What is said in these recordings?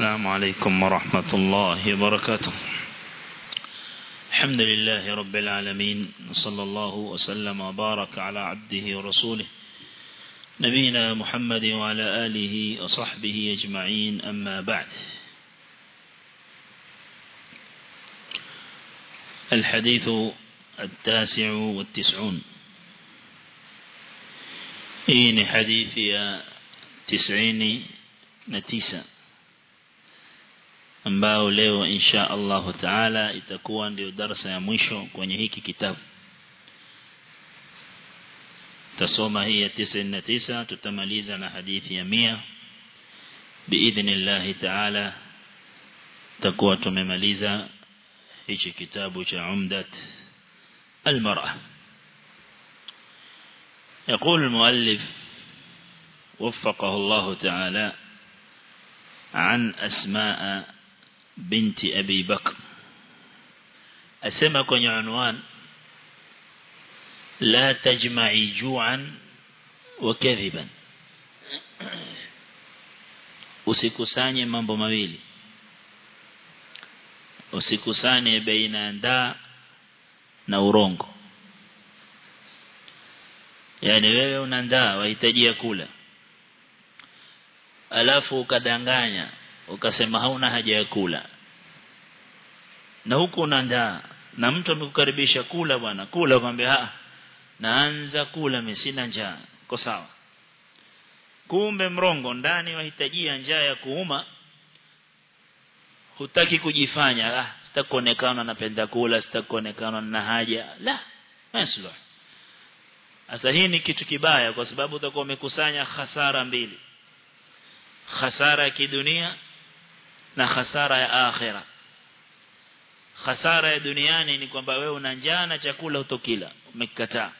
السلام عليكم ورحمة الله وبركاته. الحمد لله رب العالمين صلى الله وسلم وبارك على عبده ورسوله نبينا محمد وعلى آله وصحبه أجمعين أما بعد. الحديث التاسع والتسعون. إين حديث تسعين نتيسا ambao leo insha Allah taala itakuwa ndio darasa ya mwisho kwenye hiki kitabu tasoma hii ya 99 tutamaliza na hadithi ya 100 biidhnillah taala takuwa tumemaliza hichi kitabu cha umdat المرأة يقول المؤلف وفقه الله تعالى عن أسماء binti Abi Bakr. Asema kwenye unwan la tajma'i ju'an wa kadhiban. Usikusanye mambo mawili. Usikusanye baina ndaa na urongo. Yani wewe una ndaa wahitaji kula. Alafu ukadanganya ukasema hauna haja ya kula. Na huko una ndaa. Na mtu amekukaribisha kula bwana kula ukamwambia ah naanza kula mimi sina njaa. Kwa sawa? Kumbe mrongo ndani wahitajia njaa ya kuuma. Hutaki kujifanya ah sitakuonekana napenda kula sitakuonekana na haja. La maslah sasa hii ni kitu kibaya kwa sababu utakuwa umekusanya hasara mbili. Hasara ya kidunia na hasara ya akhira. Hasara ya duniani ni kwamba wewe una njaa na chakula utokila umekataa.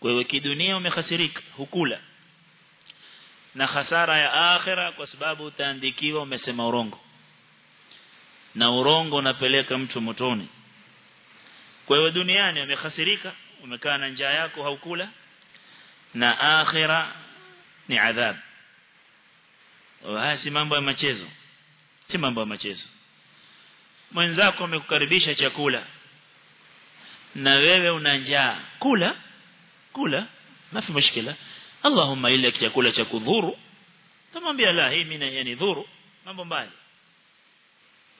Kwa hiyo kidunia umehasirika hukula. Na hasara ya akhira kwa sababu utaandikiwa umesema urongo. Na urongo unapeleka mtu motoni. Kwa hiyo duniani umehasirika umekaa na njaa yako haukula. Na akhira ni adhab haya si mambo ya machezo si mambo ya machezo. Mwenzako amekukaribisha chakula. Na wewe una njaa. Kula. Kula. Mafi mushkila. Allahumma ila chakula cha kudhuru. Tamwambia la hii mimi yani dhuru. Mambo mbali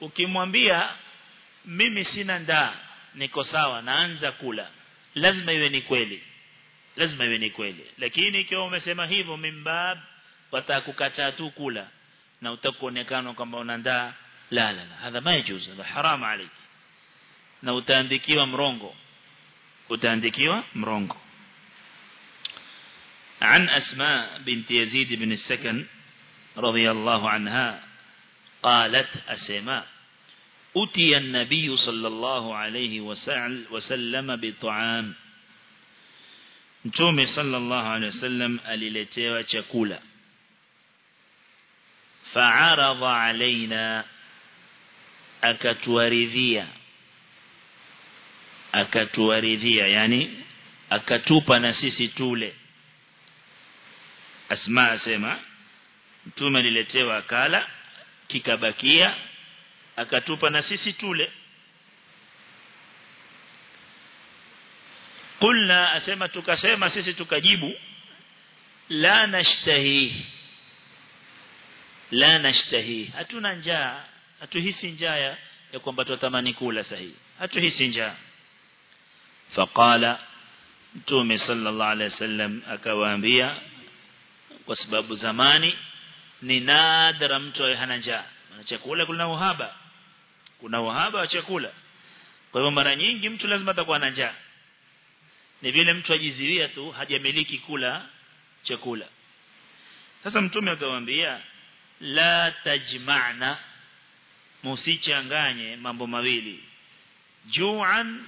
ukimwambia mimi sina ndaa niko sawa naanza kula. Lazima iwe ni kweli. Lazima iwe ni kweli. Lakini ikiwa umesema hivyo mimbab watakukataa tu kula na utakuonekana kwamba una ndaa la la la hadha majuz hadha haram alayk na utaandikiwa mrongo utaandikiwa mrongo عن أسماء بنت يزيد بن السكن رضي الله عنها قالت أسماء أتي النبي صلى الله عليه وسلم بطعام Mtume sallallahu alaihi wasallam aliletewa chakula fa'aradha alaina akatuaridhia akatuaridhia yani akatupa na sisi tule. Asma asema Mtume aliletewa akala kikabakia akatupa na sisi tule. Kulna asema tukasema sisi tukajibu la nashtahi la nashtahi. Hatuna njaa. Hatuhisi njaa ya, ya kwamba tutamani kula sahihi hatuhisi njaa. Faqala Mtume sallallahu alaihi wasallam akawaambia kwa sababu zamani ni nadra mtu hana njaa. Na chakula kuna uhaba. Kuna uhaba wa chakula. Kwa hivyo mara nyingi mtu lazima atakuwa na njaa. Ni vile mtu ajiziwia tu hajamiliki kula chakula. Sasa mtume akamwambia la tajma'na musichanganye mambo mawili. Ju'an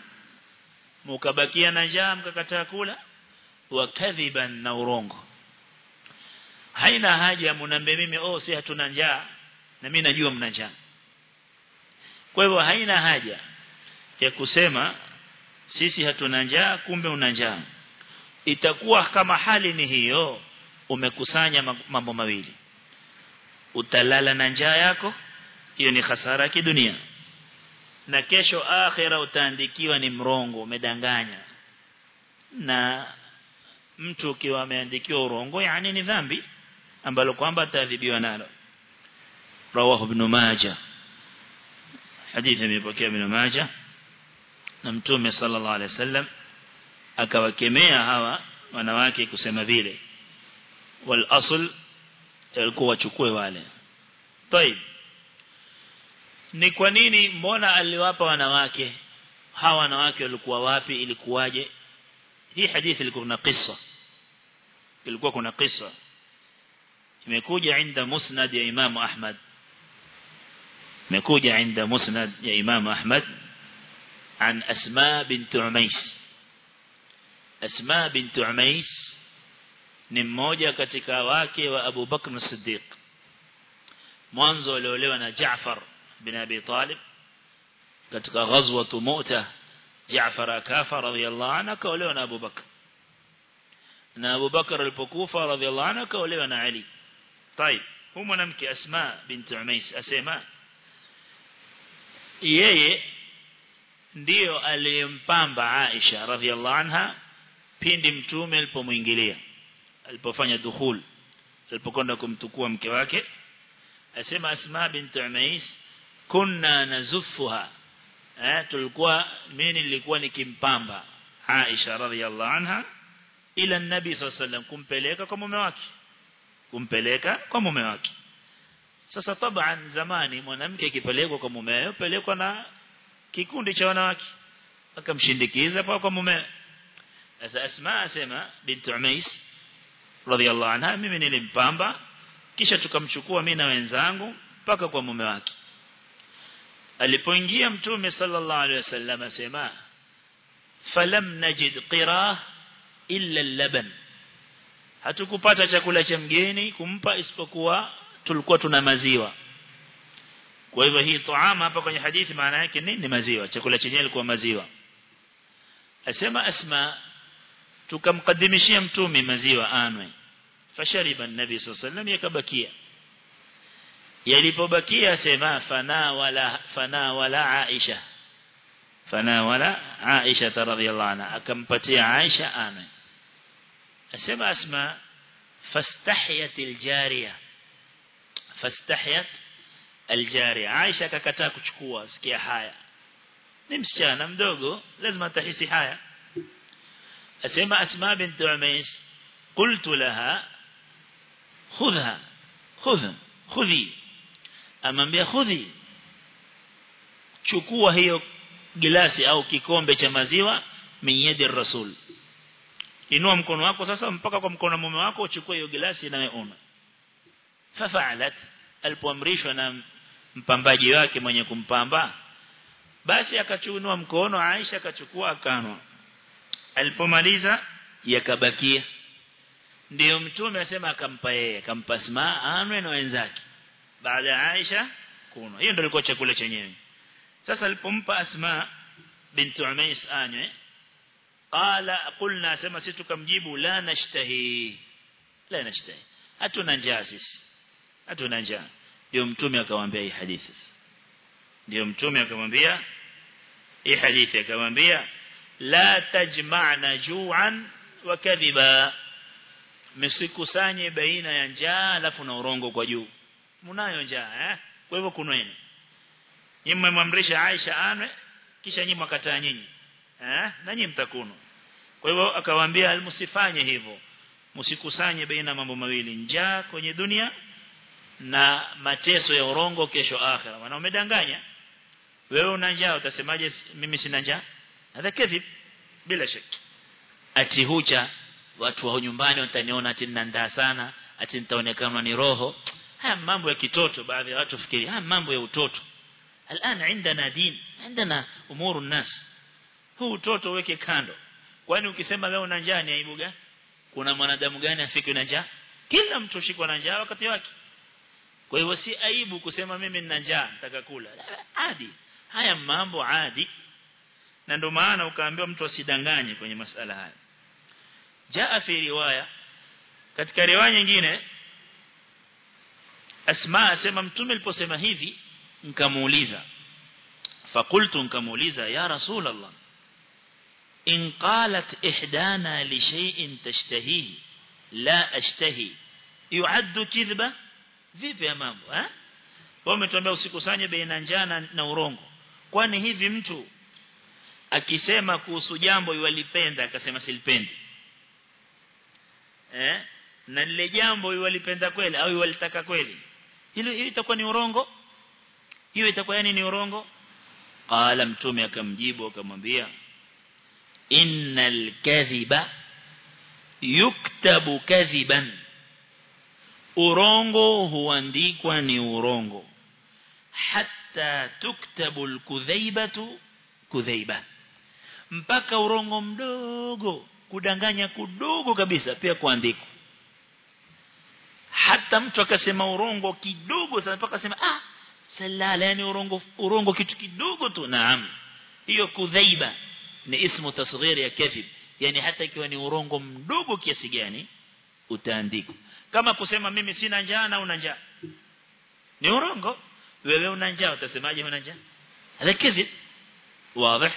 mukabakia na njaa mkakataa kula wa kadhiban na urongo. Haina haja mnambe mimi oh si hatuna njaa na mimi najua mna njaa. Kwa hivyo haina haja ya kusema sisi hatuna njaa kumbe una njaa. Itakuwa kama hali ni hiyo umekusanya mambo mawili utalala na njaa yako hiyo ni hasara ya kidunia. Na kesho akhera utaandikiwa ni mrongo umedanganya. Na mtu ukiwa ameandikiwa urongo yani ni dhambi ambalo kwamba ataadhibiwa nalo. Rawahu ibn majah. Hadithi imepokea ibn majah. Na mtume sallallahu alaihi wasallam akawakemea hawa wanawake kusema vile. Wal asl alikuwa wachukue wale طيب ni kwa nini mbona aliwapa wanawake hawa wanawake walikuwa wapi ilikuwaje hii hadithi ilikuwa na kisa ilikuwa kuna kisa imekuja inda musnad ya Imam Ahmad imekuja inda musnad ya Imam Ahmad عن أسماء بنت عميس أسماء بنت عميس ni mmoja katika wake wa Abu Bakr as-Siddiq mwanzo aliolewa na Jaafar bin Abi Talib katika ghazwatu Mu'tah Jaafar akafa radhiyallahu anhu akaolewa na Abu Bakr na Abu Bakr alipokufa radhiyallahu anhu akaolewa na Ali طيب huyu mwanamke Asma bint Umais asema yeye ndiyo aliyempamba Aisha radhiyallahu anha pindi mtume alipomuingilia alipofanya dukhul alipokwenda kumtukua mke wake asema Asma bint Umais kunna nazufuha eh tulikuwa mimi nilikuwa nikimpamba Aisha radhiyallahu anha ila nabi sallallahu alaihi kumpeleka kwa mume wake kumpeleka kwa mume wake sasa taban zamani mwanamke akipelekwa kwa mumewe pelekwa na kikundi cha wanawake akamshindikiza kwa kwa mume sasa Asma asema bint Umais radhiallahu anha mimi nilimpamba kisha tukamchukua mimi na wenzangu mpaka kwa mume wake alipoingia mtume sallallahu alaihi wasallam asema falam najid qira illa laban hatukupata chakula cha mgeni kumpa isipokuwa tulikuwa tuna maziwa kwa hivyo hii tuama hapa kwenye hadithi maana yake nini ni maziwa chakula chenyewe ilikuwa maziwa asema asma tukamkadimishia mtume maziwa anwe فشرب النبي صلى الله عليه وسلم يكبكيا يلبكيا سما فنا ولا فنا ولا عائشة. فنا ولا عائشة رضي الله عنها. كم بتي عائشة؟ آمن سما اسماء فاستحيت الجارية. فاستحيت الجارية. عائشة ككتاك تشكواز كي حايا نمشي أنا مدوغو لازم تحسي حايا أسمى أسماء بنت عميس. قلت لها khudha khudha khudhi amwambia khudhi chukua hiyo gilasi au kikombe cha maziwa min yadi rasul. Inua mkono wako sasa mpaka kwa mkono mume wako uchukue hiyo gilasi inayoona fafa'alat alipoamrishwa na mpambaji wake mwenye kumpamba basi akachunua mkono Aisha akachukua akanwa. Alipomaliza yakabakia ndio mtume asema akampa yeye akampa Asma anwe na wenzake. Baada ya Aisha kuno. Hiyo ndio ilikuwa chakula chenyewe. Sasa alipompa Asma binti Umais anywe qala qulna sema sisi tukamjibu la nashtahi. La nashtahi. Hatuna njaa sisi. Hatuna njaa. Ndio mtume akamwambia hii hadithi. Ndio mtume akamwambia hii hadithi akamwambia la tajma'na ju'an wa kadhiba msikusanye baina ya njaa alafu na urongo kwa juu. Mnayo njaa eh? Kwa hivyo kunweni nyinyi mmemwamrisha Aisha anwe kisha nyinyi mkataa nyinyi eh? Na nyinyi mtakuno kwa hivyo akawaambia msifanye hivyo. Msikusanye baina mambo mawili njaa kwenye dunia na mateso ya urongo kesho akhira maana umedanganya wewe una njaa utasemaje mimi sina njaa? Hadha kadhib bila shaka. Ati hucha watu wa nyumbani wataniona ati nina sana ati nitaonekana ni roho haya mambo ya kitoto baadhi ya watu fikiri haya mambo ya utoto الان عندنا دين عندنا امور الناس huu utoto weke kando kwani ukisema leo una njaa ni aibu gani kuna mwanadamu gani afike na njaa kila mtu shikwa na njaa wakati wake kwa hivyo si aibu kusema mimi nina njaa nataka kula adi haya mambo adi na ndio maana ukaambiwa mtu asidanganye kwenye masala haya Jaa fi riwaya katika riwaya nyingine asma asema mtume aliposema hivi nikamuuliza fakultu nikamuuliza ya rasul allah in qalat ihdana li shay'in tashtahihi la ashtahi yuaddu kidhba vipi ya mambo eh wao umetuambia usikusanye baina njana na urongo kwani hivi mtu akisema kuhusu jambo yualipenda akasema silipendi eh? Na lile jambo walipenda kweli au walitaka kweli? Hilo hiyo itakuwa ni urongo? Hiyo itakuwa yani ni urongo? Qala mtume akamjibu akamwambia innal kadhiba yuktabu kadhiban. Urongo huandikwa ni urongo. Hatta tuktabu alkudhaibatu kudhaiba. Mpaka urongo mdogo kudanganya kudogo kabisa pia kuandikwa hata mtu akasema urongo kidogo sana mpaka akasema ah salala yani urongo urongo kitu kidogo tu. Naam. Hiyo kudhaiba ni ismu tasghir ya kadhib yani hata ikiwa ni urongo mdogo kiasi gani utaandika. Kama kusema mimi sina njaa na una njaa. Ni urongo. Wewe una njaa utasemaje una njaa? Hada kadhib wazi.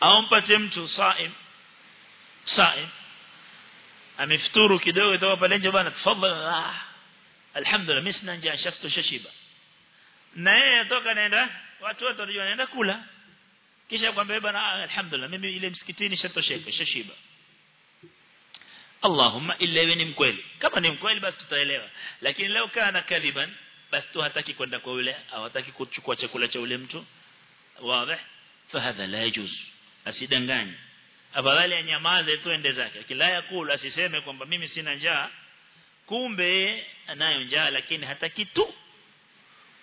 Au mpate mtu saim صائم أمفطور كده وتوه بلنج بنا تفضل آه. الحمد لله مسنا جاء شفت ششيبة نهي يتوقع نهي واتوه ترجو نهي كولا كيش أقوم بيبنا الحمد لله ممي إلي مسكتيني شفت ششيبة اللهم إلا ينم كويل كما نم كويل بس تتعليه لكن لو كان كذبا بس تو هتاكي كوانا كويلة أو هتاكي كوتشو كواتشا كولا شاولمتو واضح فهذا لا يجوز أسيدان غاني afadhali anyamaze tu ende zake kila yakula asiseme kwamba mimi sina njaa kumbe anayo njaa lakini hataki tu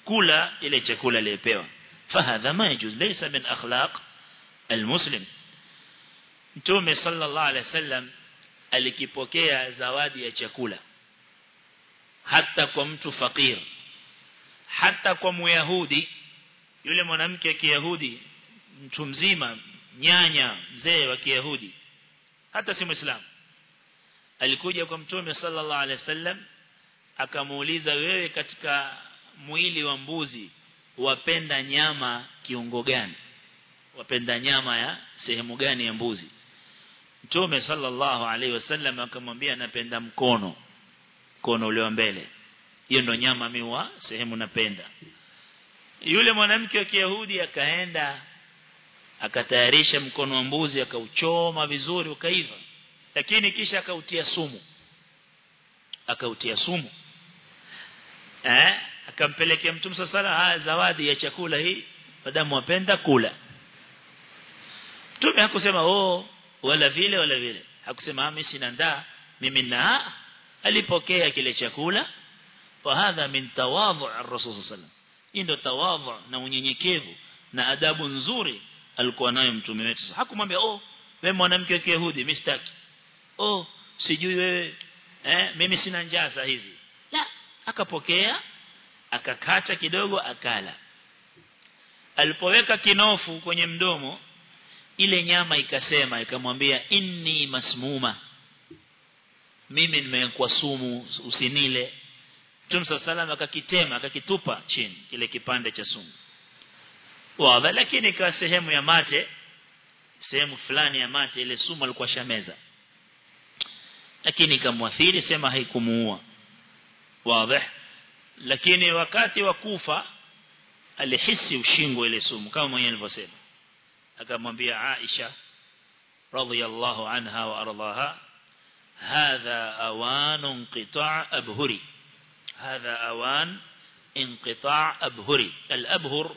kula ile chakula aliyepewa fahadha ma yajuz laysa min akhlaq almuslim mtume sallallahu alaihi wasallam alikipokea zawadi ya chakula hata kwa mtu fakir hata kwa myahudi yule mwanamke wa kiyahudi mtu mzima nyanya mzee wa kiyahudi hata si muislamu. Alikuja kwa mtume sallallahu alaihi wasallam akamuuliza wewe katika mwili wa mbuzi wapenda nyama kiungo gani? Wapenda nyama ya sehemu gani ya mbuzi? Mtume sallallahu alaihi wasallam akamwambia napenda mkono mkono ule wa mbele. Hiyo ndo nyama miwa sehemu napenda. Yule mwanamke wa Kiyahudi akaenda akatayarisha mkono wa mbuzi akauchoma vizuri ukaiva. Lakini kisha akautia sumu. Akautia sumu. Eh? Akampelekea mtume sala haya zawadi ya chakula hii. Madamu wapenda kula. Mtume hakusema oh wala vile wala vile. Hakusema mimi sina ndaa. Mimi na alipokea kile chakula. Wa hadha min tawadhu ar-rasul sallallahu alayhi wasallam ndio tawadhu na unyenyekevu na adabu nzuri alikuwa nayo mtume wetu. Hakumwambia oh wewe mwanamke wa Kiyahudi mistaki oh sijui wewe eh mimi sina njaa saa hizi. La akapokea akakata kidogo akala. Alipoweka kinofu kwenye mdomo ile nyama ikasema ikamwambia inni masmuma mimi nimekuwa sumu usinile. Mtume sallallahu akakitema akakitupa chini kile kipande cha sumu wazi lakini kwa sehemu ya mate sehemu fulani ya mate ile sumu alikuwa shameza lakini ikamwathiri sema haikumuua wazi lakini wakati wa kufa alihisi ushingo ile sumu kama mwenyewe alivyosema akamwambia Aisha radhiyallahu anha wa ardaha hadha awan inqita' abhuri hadha awan inqita' abhuri al-abhur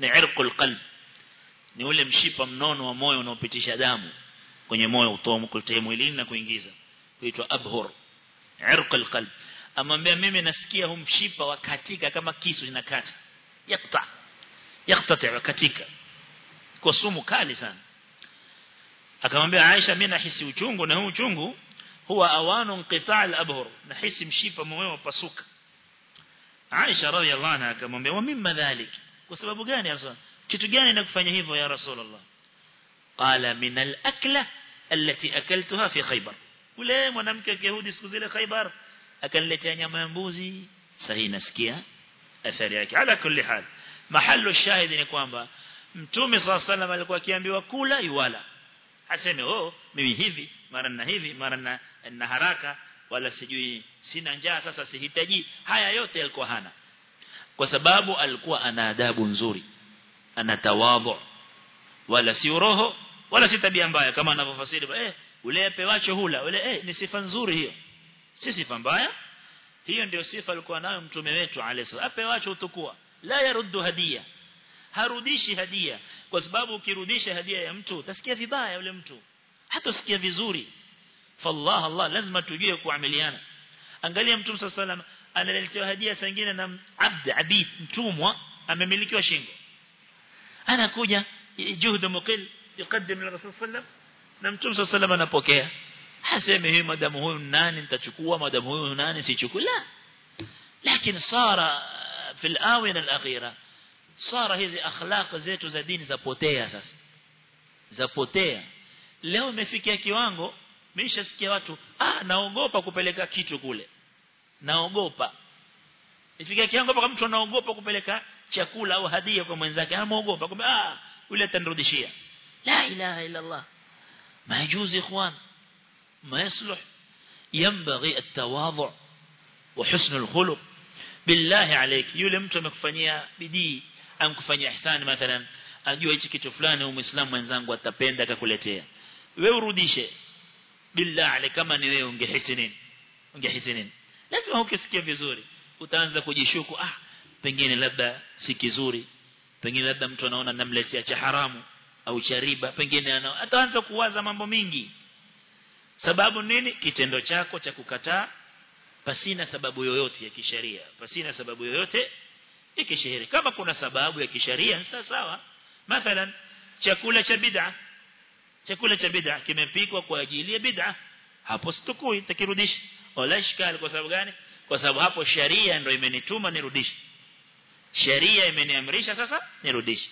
ni irqul qalb ni ule mshipa mnono wa moyo unaopitisha damu kwenye moyo utoa kutoa mwilini na kuingiza huitwa abhur irqul qalb amwambia mimi nasikia huu mshipa wa katika kama kisu inakata yakta yakta katika kwa sumu kali sana akamwambia Aisha mimi nahisi uchungu na huu uchungu huwa awanu inqita' al-abhur nahisi mshipa moyo pasuka Aisha radhiallahu anha akamwambia wa mimma dhalik kwa sababu gani hasa kitu gani nakufanya hivyo ya rasulullah qala min al-akla allati akaltuha fi khaybar ule mwanamke wa Yahudi siku zile Khaybar akaniletea nyama ya mbuzi sahihi nasikia athari yake ala kulli hal mahallu shahidi ni kwamba mtume swalla sallam alikuwa akiambiwa kula iwala aseme oh mimi hivi mara na hivi mara na, haraka wala sijui sina njaa sasa sihitaji haya yote alikuwa hana kwa sababu alikuwa ana adabu nzuri ana tawadhu wala si roho wala si tabia mbaya kama anavyofasiri eh ule apewacho hula ule eh ni sifa nzuri hiyo si sifa mbaya hiyo ndio sifa alikuwa nayo mtume wetu alayhi apewacho utukua la yaruddu hadia harudishi hadia kwa sababu ukirudisha hadia ya mtu utasikia vibaya yule mtu hata usikia vizuri fallah Allah lazima tujue kuamiliana angalia mtume sallallahu alayhi analetewa hadia sangine na abd abid mtumwa amemilikiwa shingo anakuja juhud muqil الله عليه وسلم na mtume وسلم anapokea haseme hii madamu huyu nani nitachukua madamu huyu nani sichukui la lakini sara في الآونة الأخيرة صار hizi akhlaq zetu za dini zapotea sasa zapotea leo imefikia kiwango nimeshasikia watu ah naogopa kupeleka kitu kule naogopa ifikia kiwango mpaka mtu anaogopa kupeleka chakula au hadia kwa mwenzake anaogopa kumbe ah yule atanirudishia la ilaha illa allah ما يجوز إخوان ما يصلح التواضع وحسن الخلق بالله عليك yule mtu amekufanyia bidii amkufanyia ihsani mathalan ajua hichi kitu fulani au muislamu mwenzangu atapenda akakuletea wewe urudishe billah alayk kama ni wewe ungehisi nini ungehisi nini lazima ukisikia vizuri utaanza kujishuku ah pengine labda si kizuri pengine labda mtu anaona namletea cha haramu au cha riba pengine ataanza kuwaza mambo mingi. Sababu nini? Kitendo chako cha kukataa pasina sababu yoyote ya kisheria pasina sababu yoyote ya kisheria. Kama kuna sababu ya kisheria sawa sawa. Mathalan chakula cha bid'a. Chakula cha bid'a kimepikwa kwa ajili ya bid'a. Hapo situkui takirudisha wala ishkali kwa sababu gani? Kwa sababu hapo sharia ndio imenituma nirudishe. Sharia imeniamrisha sasa nirudishe.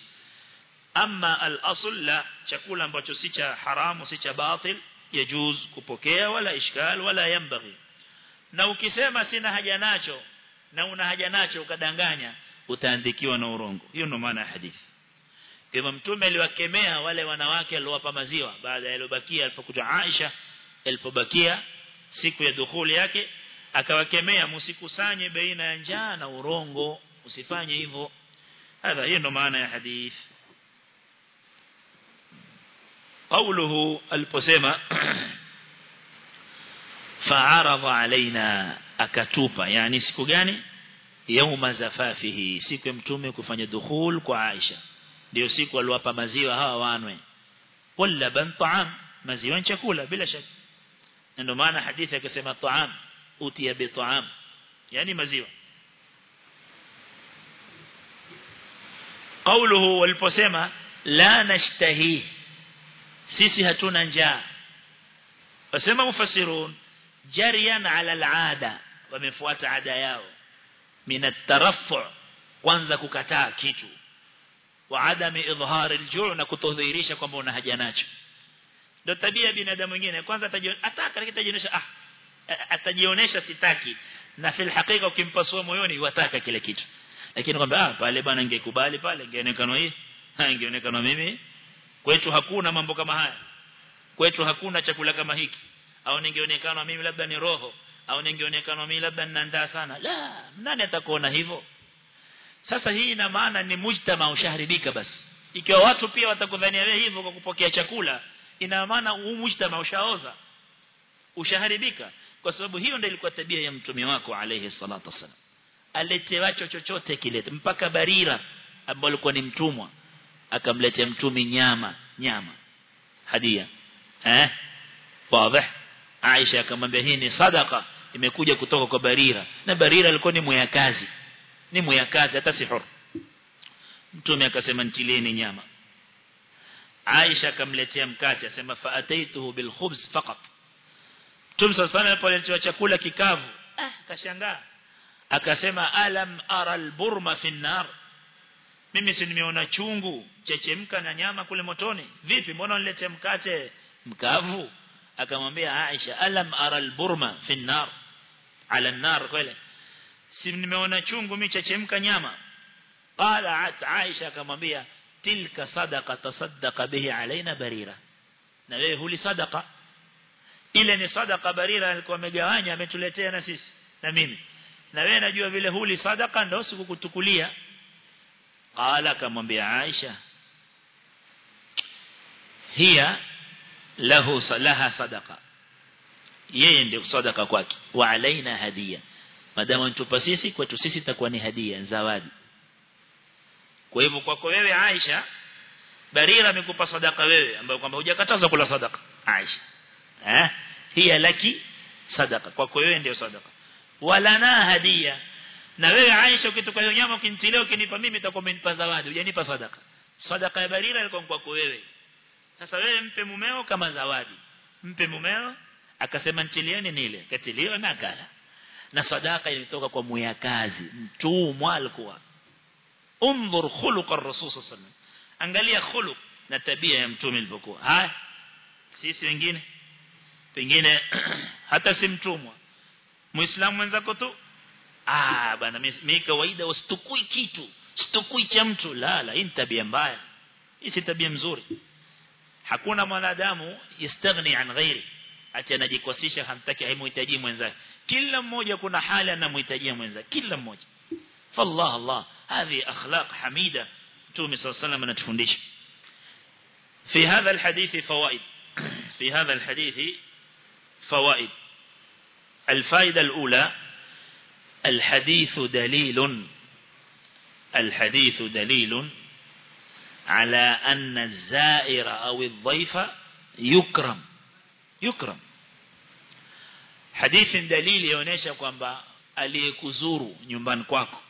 Ama al-asl la chakula ambacho si cha haramu si cha batil yajuz kupokea wala ishkal wala yambaghi na ukisema sina haja nacho na una haja nacho ukadanganya utaandikiwa na urongo. Hiyo ndio maana ya hadithi. Kama mtume aliwakemea wale wanawake aliowapa maziwa baada ya yalobakia alipokuja Aisha alipobakia siku ya dukhuli yake akawakemea msikusanye baina ya njaa na urongo usifanye hivyo hadha hiyo ndio maana ya hadithi قوله aliposema fa'arada alaina akatupa yani siku gani yauma zafafihi siku ya mtume kufanya dukhul kwa Aisha ndio siku aliwapa maziwa hawa wanwe wala ban ta'am maziwa ni chakula bila shaka إنه معنى hadithi akisema الطعام أوتي بطعام يعني yani قوله والفسما لا نشتهي سيسي هتونا نجا فسما مفسرون جريا على العادة ومفوات عادة ياو من الترفع وانزكو كتا وعدم إظهار الجوع نكو تظهيريشا كمبونا ndio tabia binadamu mwingine kwanza ataka atajionyesha ah atajionyesha sitaki. Na fil hakika ukimpasua moyoni wataka kile kitu. Lakini kwamba ah pale bwana ingekubali pale ingeonekana hii ingeonekana mimi. Kwetu hakuna mambo kama haya. Kwetu hakuna chakula kama hiki. Au ningeonekana mimi labda ni roho. Au ningeonekana mimi labda ninaandaa sana. La nani atakuona hivyo? Sasa hii ina maana ni mujtama ushaharibika basi. Ikiwa watu pia watakudhania wewe hivyo kwa kupokea chakula ina maana huu mujtama ushaoza ushaharibika. Kwa sababu hiyo ndio ilikuwa tabia ya mtume wako alayhi salatu wasallam aletewacho chochote kilete mpaka barira ambao alikuwa ni mtumwa akamletea mtume nyama nyama. Hadia. Eh? Wazi Aisha akamwambia hii ni sadaka imekuja kutoka kwa Barira. Na Barira alikuwa ni mwayakazi ni mwayakazi hata si huru. Mtume akasema ntileni nyama Aisha akamletea mkate asema faataituhu bil khubz faqat Mtume sasa alipoletewa chakula kikavu ah kashangaa akasema alam ara al burma fi nar mimi si nimeona chungu chechemka na nyama kule motoni vipi mbona unilete mkate mkavu akamwambia Aisha alam ara al burma fi nar ala nar kweli si nimeona chungu mimi chachemka nyama qala Aisha akamwambia tilka sadaqa tasaddaqa bihi alaina barira. Na wewe huli sadaqa. Ile ni sadaqa barira alikuwa amegawanya ametuletea na sisi na mimi. Na wewe najua vile huli sadaqa ndio sikukutukulia. Qala kamwambia Aisha hiya lahu salaha sadaqa. Yeye ndio sadaqa kwake. Wa alaina hadia madamu nitupa sisi kwetu sisi itakuwa ni hadia zawadi kwa hivyo kwako wewe Aisha Barira amekupa sadaka wewe ambayo kwamba hujakataza kula sadaka Aisha. Eh? Hiya laki sadaka. Kwako wewe ndio sadaka. Wala na hadia. Na wewe Aisha ukitoka hiyo nyama ukinitilia ukinipa mimi nitakuwa umenipa zawadi. Hujanipa sadaka. Sadaka ya Barira ilikuwa kwako wewe. Sasa wewe mpe mumeo kama zawadi. Mpe mumeo. Akasema nitilieni nile. Katiliwa na kala na sadaka ilitoka kwa muyakazi mtumwa alikuwa انظر خلق الرسول صلى الله عليه وسلم angalia khuluq na tabia ya mtume ilivyokuwa haya sisi wengine pengine hata si mtumwa muislamu mwenzako tu ah bana mimi kawaida usitukui kitu situkui cha mtu la la hii tabia mbaya hii si tabia nzuri hakuna mwanadamu yastaghni an ghairi ati anajikosisha hamtaki haimuhitaji mwenzake kila mmoja kuna hali anamhitajia mwenzake kila mmoja فالله الله هذه أخلاق حميدة. تومي صلى الله عليه وسلم نتفندش. في هذا الحديث فوائد. في هذا الحديث فوائد. الفائدة الأولى الحديث دليل. الحديث دليل على أن الزائر أو الضيف يكرم. يكرم. حديث دليل يونيشا kwamba aliyekuzuru nyumbani kwako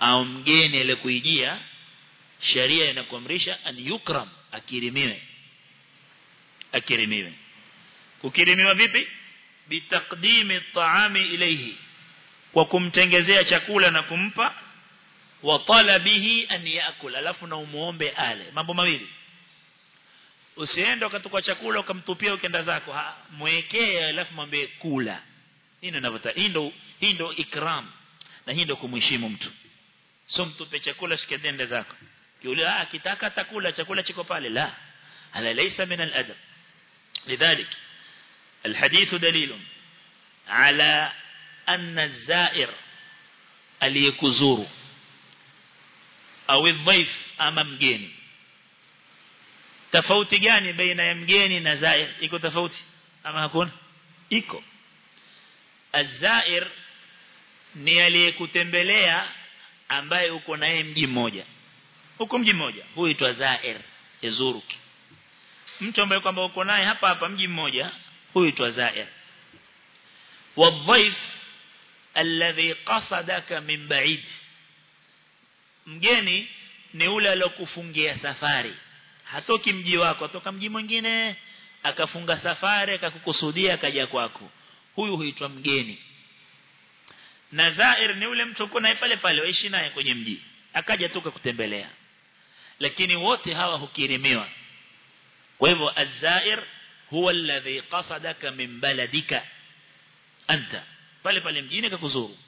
au mgeni aliyekuijia sharia inakuamrisha an yukram akirimiwe. Akirimiwe. Kukirimiwa vipi? Bitaqdimi at-ta'ami ilayhi kwa kumtengezea chakula na kumpa wa talabihi an yaakul alafu na umuombe ale. Mambo mawili. Usiende ukatukwa chakula ukamtupia ukenda zako mwekee alafu mwambie kula. Hii ndio hii ndio ikram na hii ndio kumheshimu mtu sio mtupe chakula shikadende zako yule ah kitaka atakula chakula chiko pale la hala laysa min al-adab lidhalik الحديث دليل على أن الزائر aliyekuzuru au dhaif ama mgeni tofauti gani baina ya mgeni na zair iko tofauti ama hakuna iko azair ni aliyekutembelea ambaye uko naye mji mmoja. Huko mji mmoja. Huitwa zair yazuruki mtu ambaye kwamba uko naye hapa hapa mji mmoja huitwa zair. Wadhaif alladhi qasadaka min ba'id. Mgeni ni ule aliyokufungia safari. Hatoki mji wako atoka mji mwingine akafunga safari akakukusudia akaja kwako. Huyu huitwa mgeni na zair ni ule mtu uko naye pale pale waishi naye kwenye mji akaja tu kutembelea lakini wote hawa hukirimiwa kwa hivyo azair huwa alladhi qasadaka min baladika anta pale pale mjini kakuzuru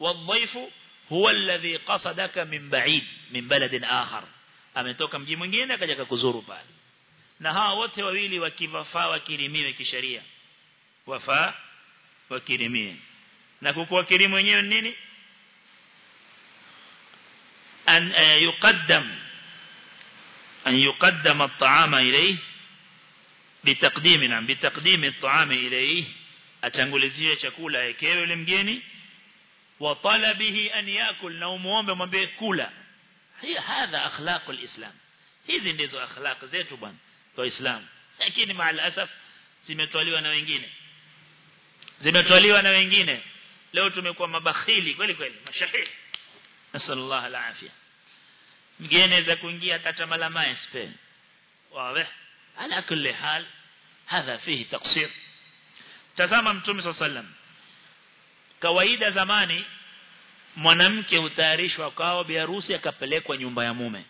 wadhaifu huwa alladhi qasadaka min ba'id min baladin akhar ametoka mji mwingine akaja kakuzuru pale na hawa wote wawili wakivafaa wakirimiwe kisheria wafaa wakirimiwe na kukuwa kirimu wenyewe nini an yuqaddam an yuqaddam at-ta'ama ilayhi bitaqdim na bitaqdim at-ta'ami ilayhi atangulizie chakula ekewe yule mgeni wa talabihi an yakul na umuombe mwambie kula hii hadha akhlaqul islam hizi ndizo akhlaq zetu bwana kwa islam lakini maal asaf zimetwaliwa na wengine zimetwaliwa na wengine leo tumekuwa mabakhili kweli kweli mashahiri nasallallahu alafia mgeni za kuingia tatamala maye spain. Wazi ala kulli hal hadha fihi taqsir. Tazama mtume sallam. Kawaida zamani mwanamke hutayarishwa kwao bi harusi akapelekwa nyumba ya mume.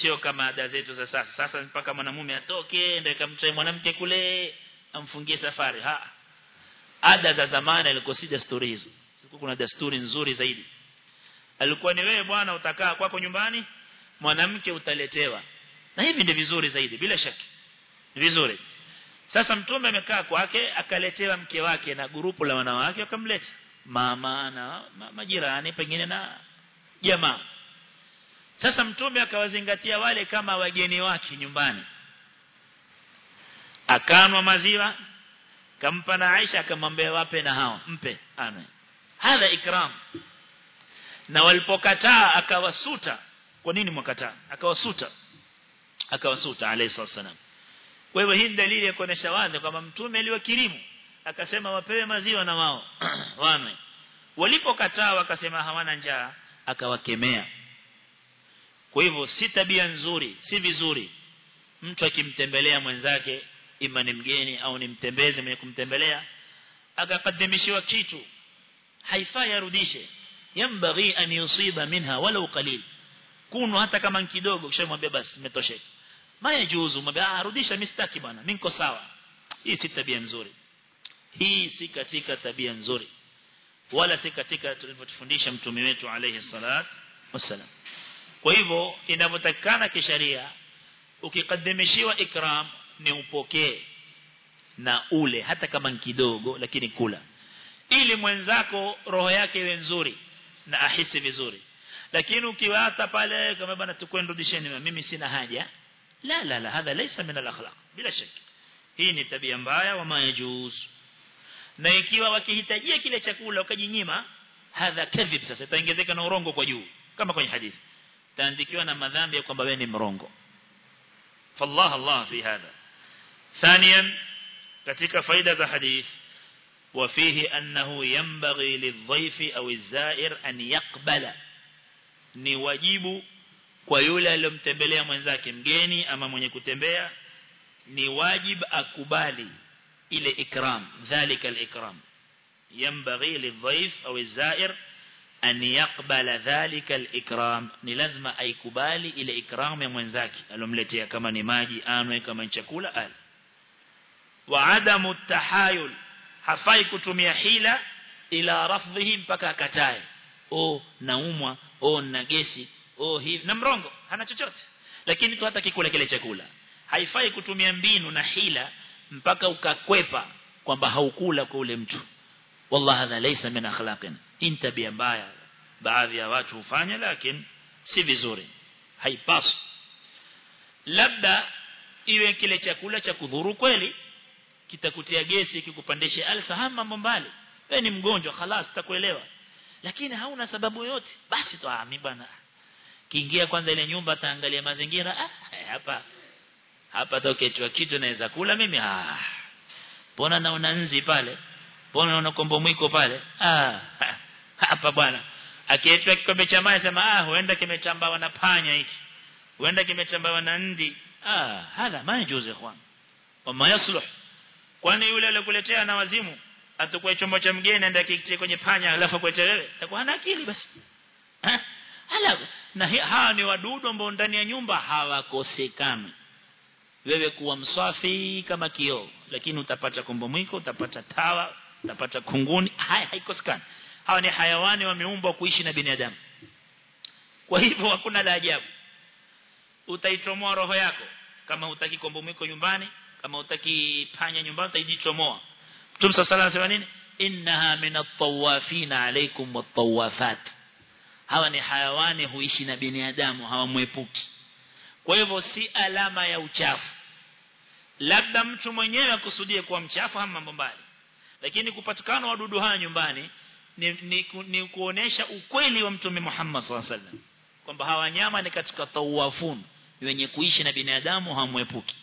Sio kama ada zetu za sasa. Sasa mpaka mwanamume atoke ndio kamtoe mwanamke kule amfungie safari. Ha ada za zamani alikuwa si desturi hizo. Siku kuna desturi nzuri zaidi. Alikuwa ni wewe bwana utakaa kwako nyumbani mwanamke utaletewa. Na hivi ndio vizuri zaidi bila shaka. Vizuri. Sasa mtume amekaa kwake akaletewa mke wake na grupu la wanawake wakamleta. Mama na ma, majirani pengine na jamaa. Sasa mtume akawazingatia wale kama wageni wake nyumbani. Akanwa maziwa kampa na Aisha akamwambia wape na hao mpe ana hadha ikram. Na walipokataa akawasuta. Kwa nini mwakataa? Akawasuta. Akawasuta alayhi wasallam kwa hivyo hii dalili ya kuonesha wazi kwamba mtume aliwakirimu akasema wapewe maziwa na wao wanwe walipokataa wakasema hawana njaa akawakemea. Kwa hivyo si tabia nzuri si vizuri mtu akimtembelea mwenzake ima ni mgeni au ni mtembezi mwenye kumtembelea akakadimishiwa kitu haifai arudishe. Yambaghi an yusiba minha walau qalil. Kunu hata kama kidogo kisha mwambie basi imetosheka. Maya juzu mwambie ah mistaki bwana niko sawa. Hii si tabia nzuri. Hii si katika tabia nzuri wala si katika tulivyotufundisha mtume wetu alayhi salat wasalam kwa hivyo inavyotakana kisheria ukikadimishiwa ikram ni upokee na ule hata kama kidogo lakini kula. Ili mwenzako roho yake iwe nzuri na ahisi vizuri. Lakini ukiwata pale kama bana tukwendudisheni mimi sina haja. La la la hadha laysa min al-akhlaq. Bila shaka. Hii ni tabia mbaya wa majuz na ikiwa wakihitajia kile chakula wakajinyima hadha kadhib sasa itaongezeka na urongo kwa juu. Kama kwenye hadithi. Taandikiwa na madhambi kwamba wewe ni mrongo. Fallah Allah fi hadha ثانيا كتك فايدة الحديث وفيه أنه ينبغي للضيف أو الزائر أن يقبل. نواجب كويولا لم تبليا من ذاك مجيني أما من يكتبيا نواجب أكبالي إلى إكرام ذلك الإكرام ينبغي للضيف أو الزائر أن يقبل ذلك الإكرام نلزم أي كبالي إلى إكرام من ذاك ألم كما نماجي آنوي كما نشكول آل wa adamu tahayul hafai kutumia hila ila rafdhihi mpaka akatae. Oh naumwa oh na gesi oh hivi na mrongo hana chochote. Lakini tu hata kikula kile chakula. Haifai kutumia mbinu na hila mpaka ukakwepa kwamba haukula kwa ule mtu. Wallahi hadha laysa min akhlaqin. In mbaya. Baadhi ya watu hufanya lakini si vizuri. Haipaswi. Labda iwe kile chakula cha kudhuru kweli kitakutia gesi kikupandishe alfa hama mambo mbali wewe ni mgonjwa خلاص takuelewa lakini hauna sababu yote basi tu mimi bwana kiingia kwanza ile nyumba taangalia mazingira ah hapa hapa tokechwa kitu naweza kula mimi ah pona naona nzi pale pona naona kombo mwiko pale ah hapa bwana akietwa kikombe cha maji sema ah huenda kimechambawa na panya hiki huenda kimechambawa na ndi ah hala majuzi ikhwan wama yasluh kwani yule aliyokuletea na wazimu atakuwa chombo cha mgeni aenda kikitie kwenye panya alafu kwa wewe atakuwa hana akili basi. Ha? ala na hawa ni wadudu ambao ndani ya nyumba hawakosekani. Wewe kuwa msafi kama kioo lakini utapata kombo mwiko utapata tawa utapata kunguni haya haikosekani. Hawa ni hayawani wameumbwa kuishi na binadamu. Kwa hivyo hakuna la ajabu. Utaichomoa roho yako kama hutaki kombo mwiko nyumbani kama hutaki panya nyumbani utaijichomoa Mtume صلى الله عليه nini innaha min at-tawafin alaykum wat-tawafat hawa ni hayawani huishi na binadamu hawamwepuki kwa hivyo si alama ya uchafu labda mtu mwenyewe akusudie kuwa mchafu ama mambo mbali lakini kupatikana wadudu haya nyumbani ni, ni, ni kuonesha ukweli wa mtume Muhammad sallallahu alaihi wasallam kwamba hawa wanyama ni katika tawafun wenye kuishi na binadamu hamwepuki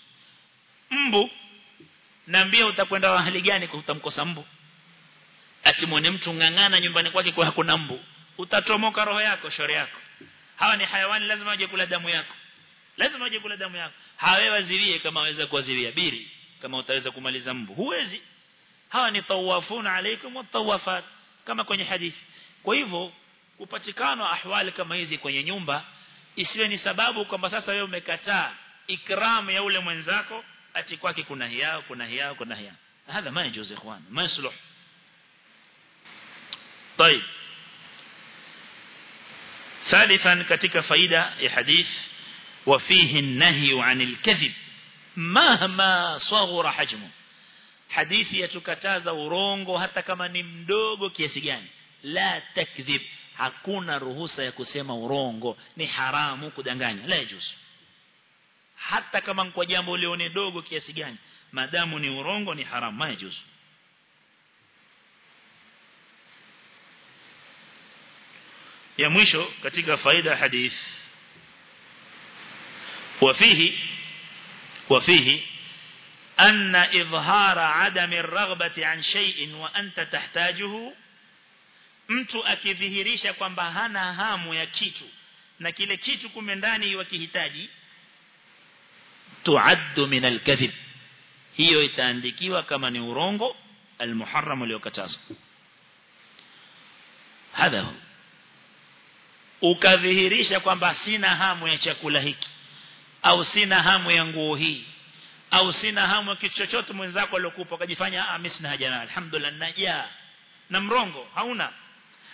mbu. Naambia utakwenda mahali gani kwa utamkosa mbu? Atimwone mtu ngangana nyumbani kwake kwa hakuna mbu. Utatomoka roho yako shore yako. Hawa ni hayawani lazima waje kula damu yako. Lazima waje kula damu yako. Hawe wazirie kama waweza kuwazilia biri kama utaweza kumaliza mbu. Huwezi. Hawa ni tawafuna alaikum watawafat kama kwenye hadithi. Kwa hivyo kupatikana ahwali kama hizi kwenye nyumba isiwe ni sababu kwamba sasa wewe umekataa ikramu ya ule mwenzako ati kwake kuna hiao kuna hiao kuna hiao hadha ma yajuzu ikhwan ma yasluh طيب ثالثا katika faida ya hadith وفيه النهي عن الكذب مهما صغر حجمه hadithi yatukataza urongo hata kama ni mdogo kiasi gani la takdhib hakuna ruhusa ya kusema urongo ni haramu kudanganya la yajuz hata kama kwa jambo leo ni dogo kiasi gani madamu ni urongo ni haramu ma yajuz ya mwisho katika faida hadith وفيه وفيه أن إظهار عدم الرغبة عن شيء وأنت تحتاجه mtu akidhihirisha kwamba hana hamu ya kitu na kile kitu kumbe ndani wakihitaji tuaddu min alkadhib hiyo itaandikiwa kama ni urongo almuharram uliokatazwa hadha ukadhihirisha kwamba sina hamu ya chakula hiki au sina hamu ya nguo hii au sina hamu ya kitu chochote mwenzako aliyokupa ukajifanya ah mimi sina haja nayo alhamdulillah najaa na mrongo hauna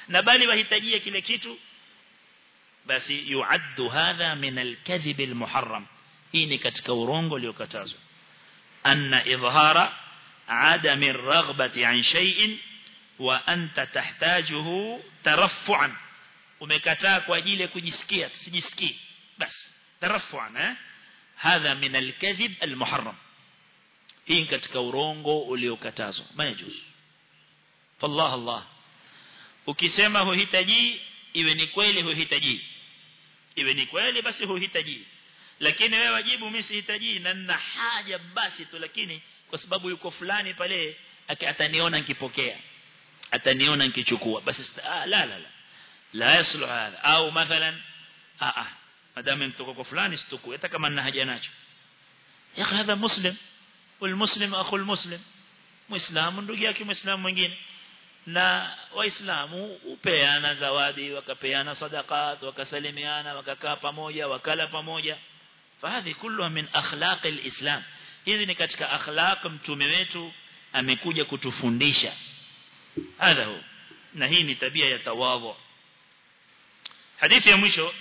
na bali wahitajia kile kitu basi yuaddu hadha min alkadhib almuharram hii ni katika urongo uliokatazwa anna adam arghbati an shay'in wa anta tahtajuhu taraffuan umekataa kwa ajili ya kujisikia sijisikii basi taraffuan eh hadha min alkadhib almuharram hii katika urongo uliokatazwa majuz fallah allah ukisema huhitaji iwe ni kweli huhitaji iwe ni kweli basi huhitaji lakini wewe wajibu mimi sihitaji na nina haja basi tu lakini kwa sababu yuko fulani pale ataniona nikipokea ataniona nikichukua basi ah, la la la la yaslu hadha au mathalan ah ah madamu mtoko kwa fulani situkue hata kama nina haja nacho ya hadha muslim والمسلم اخو المسلم muislamu ndugu yake muislamu mwingine na waislamu upeana zawadi wakapeana sadaqat wakasalimiana wakakaa pamoja wakala pamoja فهذه كلها من أخلاق الإسلام. هذه نكتك أخلاق متمميتو أميكوجة كتفنديشة هذا هو نهيني تبيع يتواضع حديث يا مشو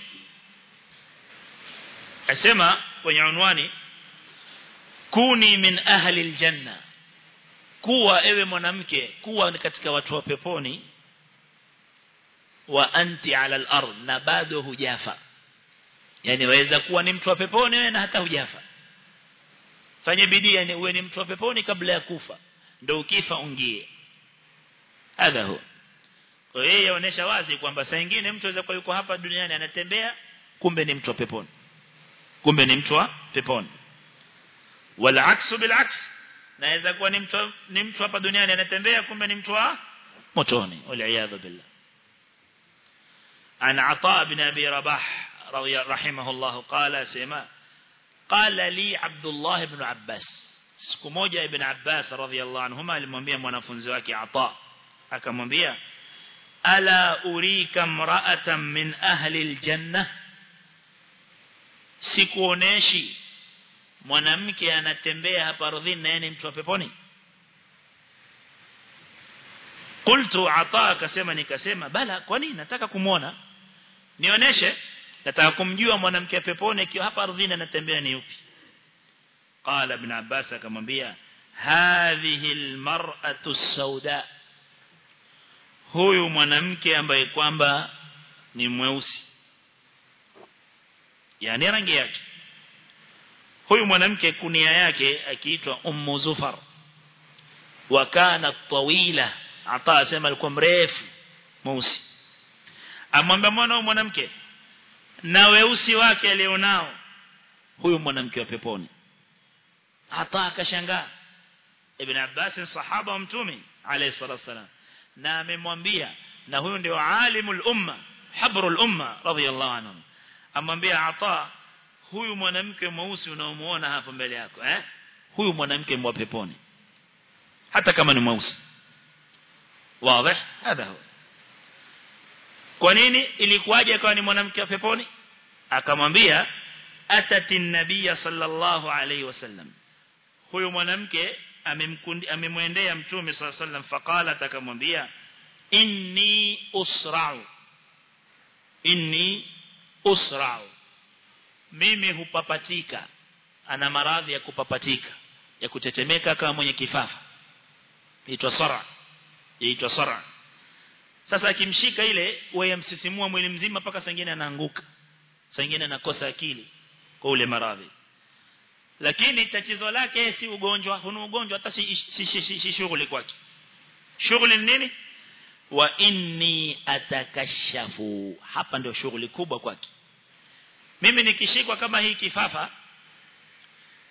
أسمى ويعنواني كوني من أهل الجنة كوا إيوه منامك كوا نكتك واتوا ببوني وأنت على الأرض نباده جافة yani waweza kuwa ni mtu wa peponi na hata hujafa. Fanye bidii yani uwe ni mtu wa peponi kabla ya kufa. Ndio ukifa ungie. Hadha hu kwa hiyo yaonesha wazi kwamba saa nyingine mtu aweza kuwa yuko hapa duniani anatembea kumbe ni mtu wa peponi. Kumbe ni mtu wa peponi. Wala aksu bil aks naweza kuwa ni mtu ni mtu hapa duniani anatembea kumbe ni mtu wa motoni. Wal iyad billah. An ata ibn abi rabah رضي رحمه الله قال سيما قال لي عبد الله بن عباس. سكموجة ابن عباس رضي الله عنهما المنبيا منفنزوك عطاء. أكا منبيا ألا أريك امرأة من أهل الجنة؟ سكونيشي منمك أنا تنبيها برضين نينم توفيبوني قلت عطاء كسيما نكسيما بلا كوني نتاكا كمونا. نيونيشي. Nataka kumjua mwanamke wa peponi akiwa hapa ardhini anatembea ni yupi. Qala ibn abbas akamwambia hadhihi almar'atu sauda huyu mwanamke ambaye kwamba ni mweusi. Yani rangi yake. Huyu mwanamke kunia yake akiitwa ummu zufar. Wa kana tawila. Ataa sema alikuwa mrefu mweusi. Amwambia mwana mwanamke na weusi wake alionao huyu mwanamke wa peponi ata akashangaa ibn abbas sahaba wa mtume alayhi salatu wasalam na amemwambia na huyu ndio alimul umma habrul umma radiyallahu anhu amwambia ata huyu mwanamke mweusi unaomuona hapa mbele yako eh huyu mwanamke mwa peponi hata kama ni mweusi wazi huwa kwa nini? Ilikuwaje akawa ni mwanamke wa peponi? Akamwambia atati nabiyya sallallahu alayhi wasallam huyu mwanamke amemwendea mtume sallallahu alayhi wasallam faqala akamwambia inni usra'u. Inni usra'u. Mimi hupapatika. Ana maradhi ya kupapatika ya kutetemeka kama mwenye kifafa. Inaitwa sara. Inaitwa sara sasa akimshika ile wewe msisimua mwili mzima paka sangine anaanguka. Sangine anakosa akili kwa ule maradhi. Lakini tatizo lake si ugonjwa huna ugonjwa hata si, si, si, si, si shughuli kwake. Shughuli nini? Wa inni atakashafu. Hapa ndio shughuli kubwa kwake. Mimi nikishikwa kama hii kifafa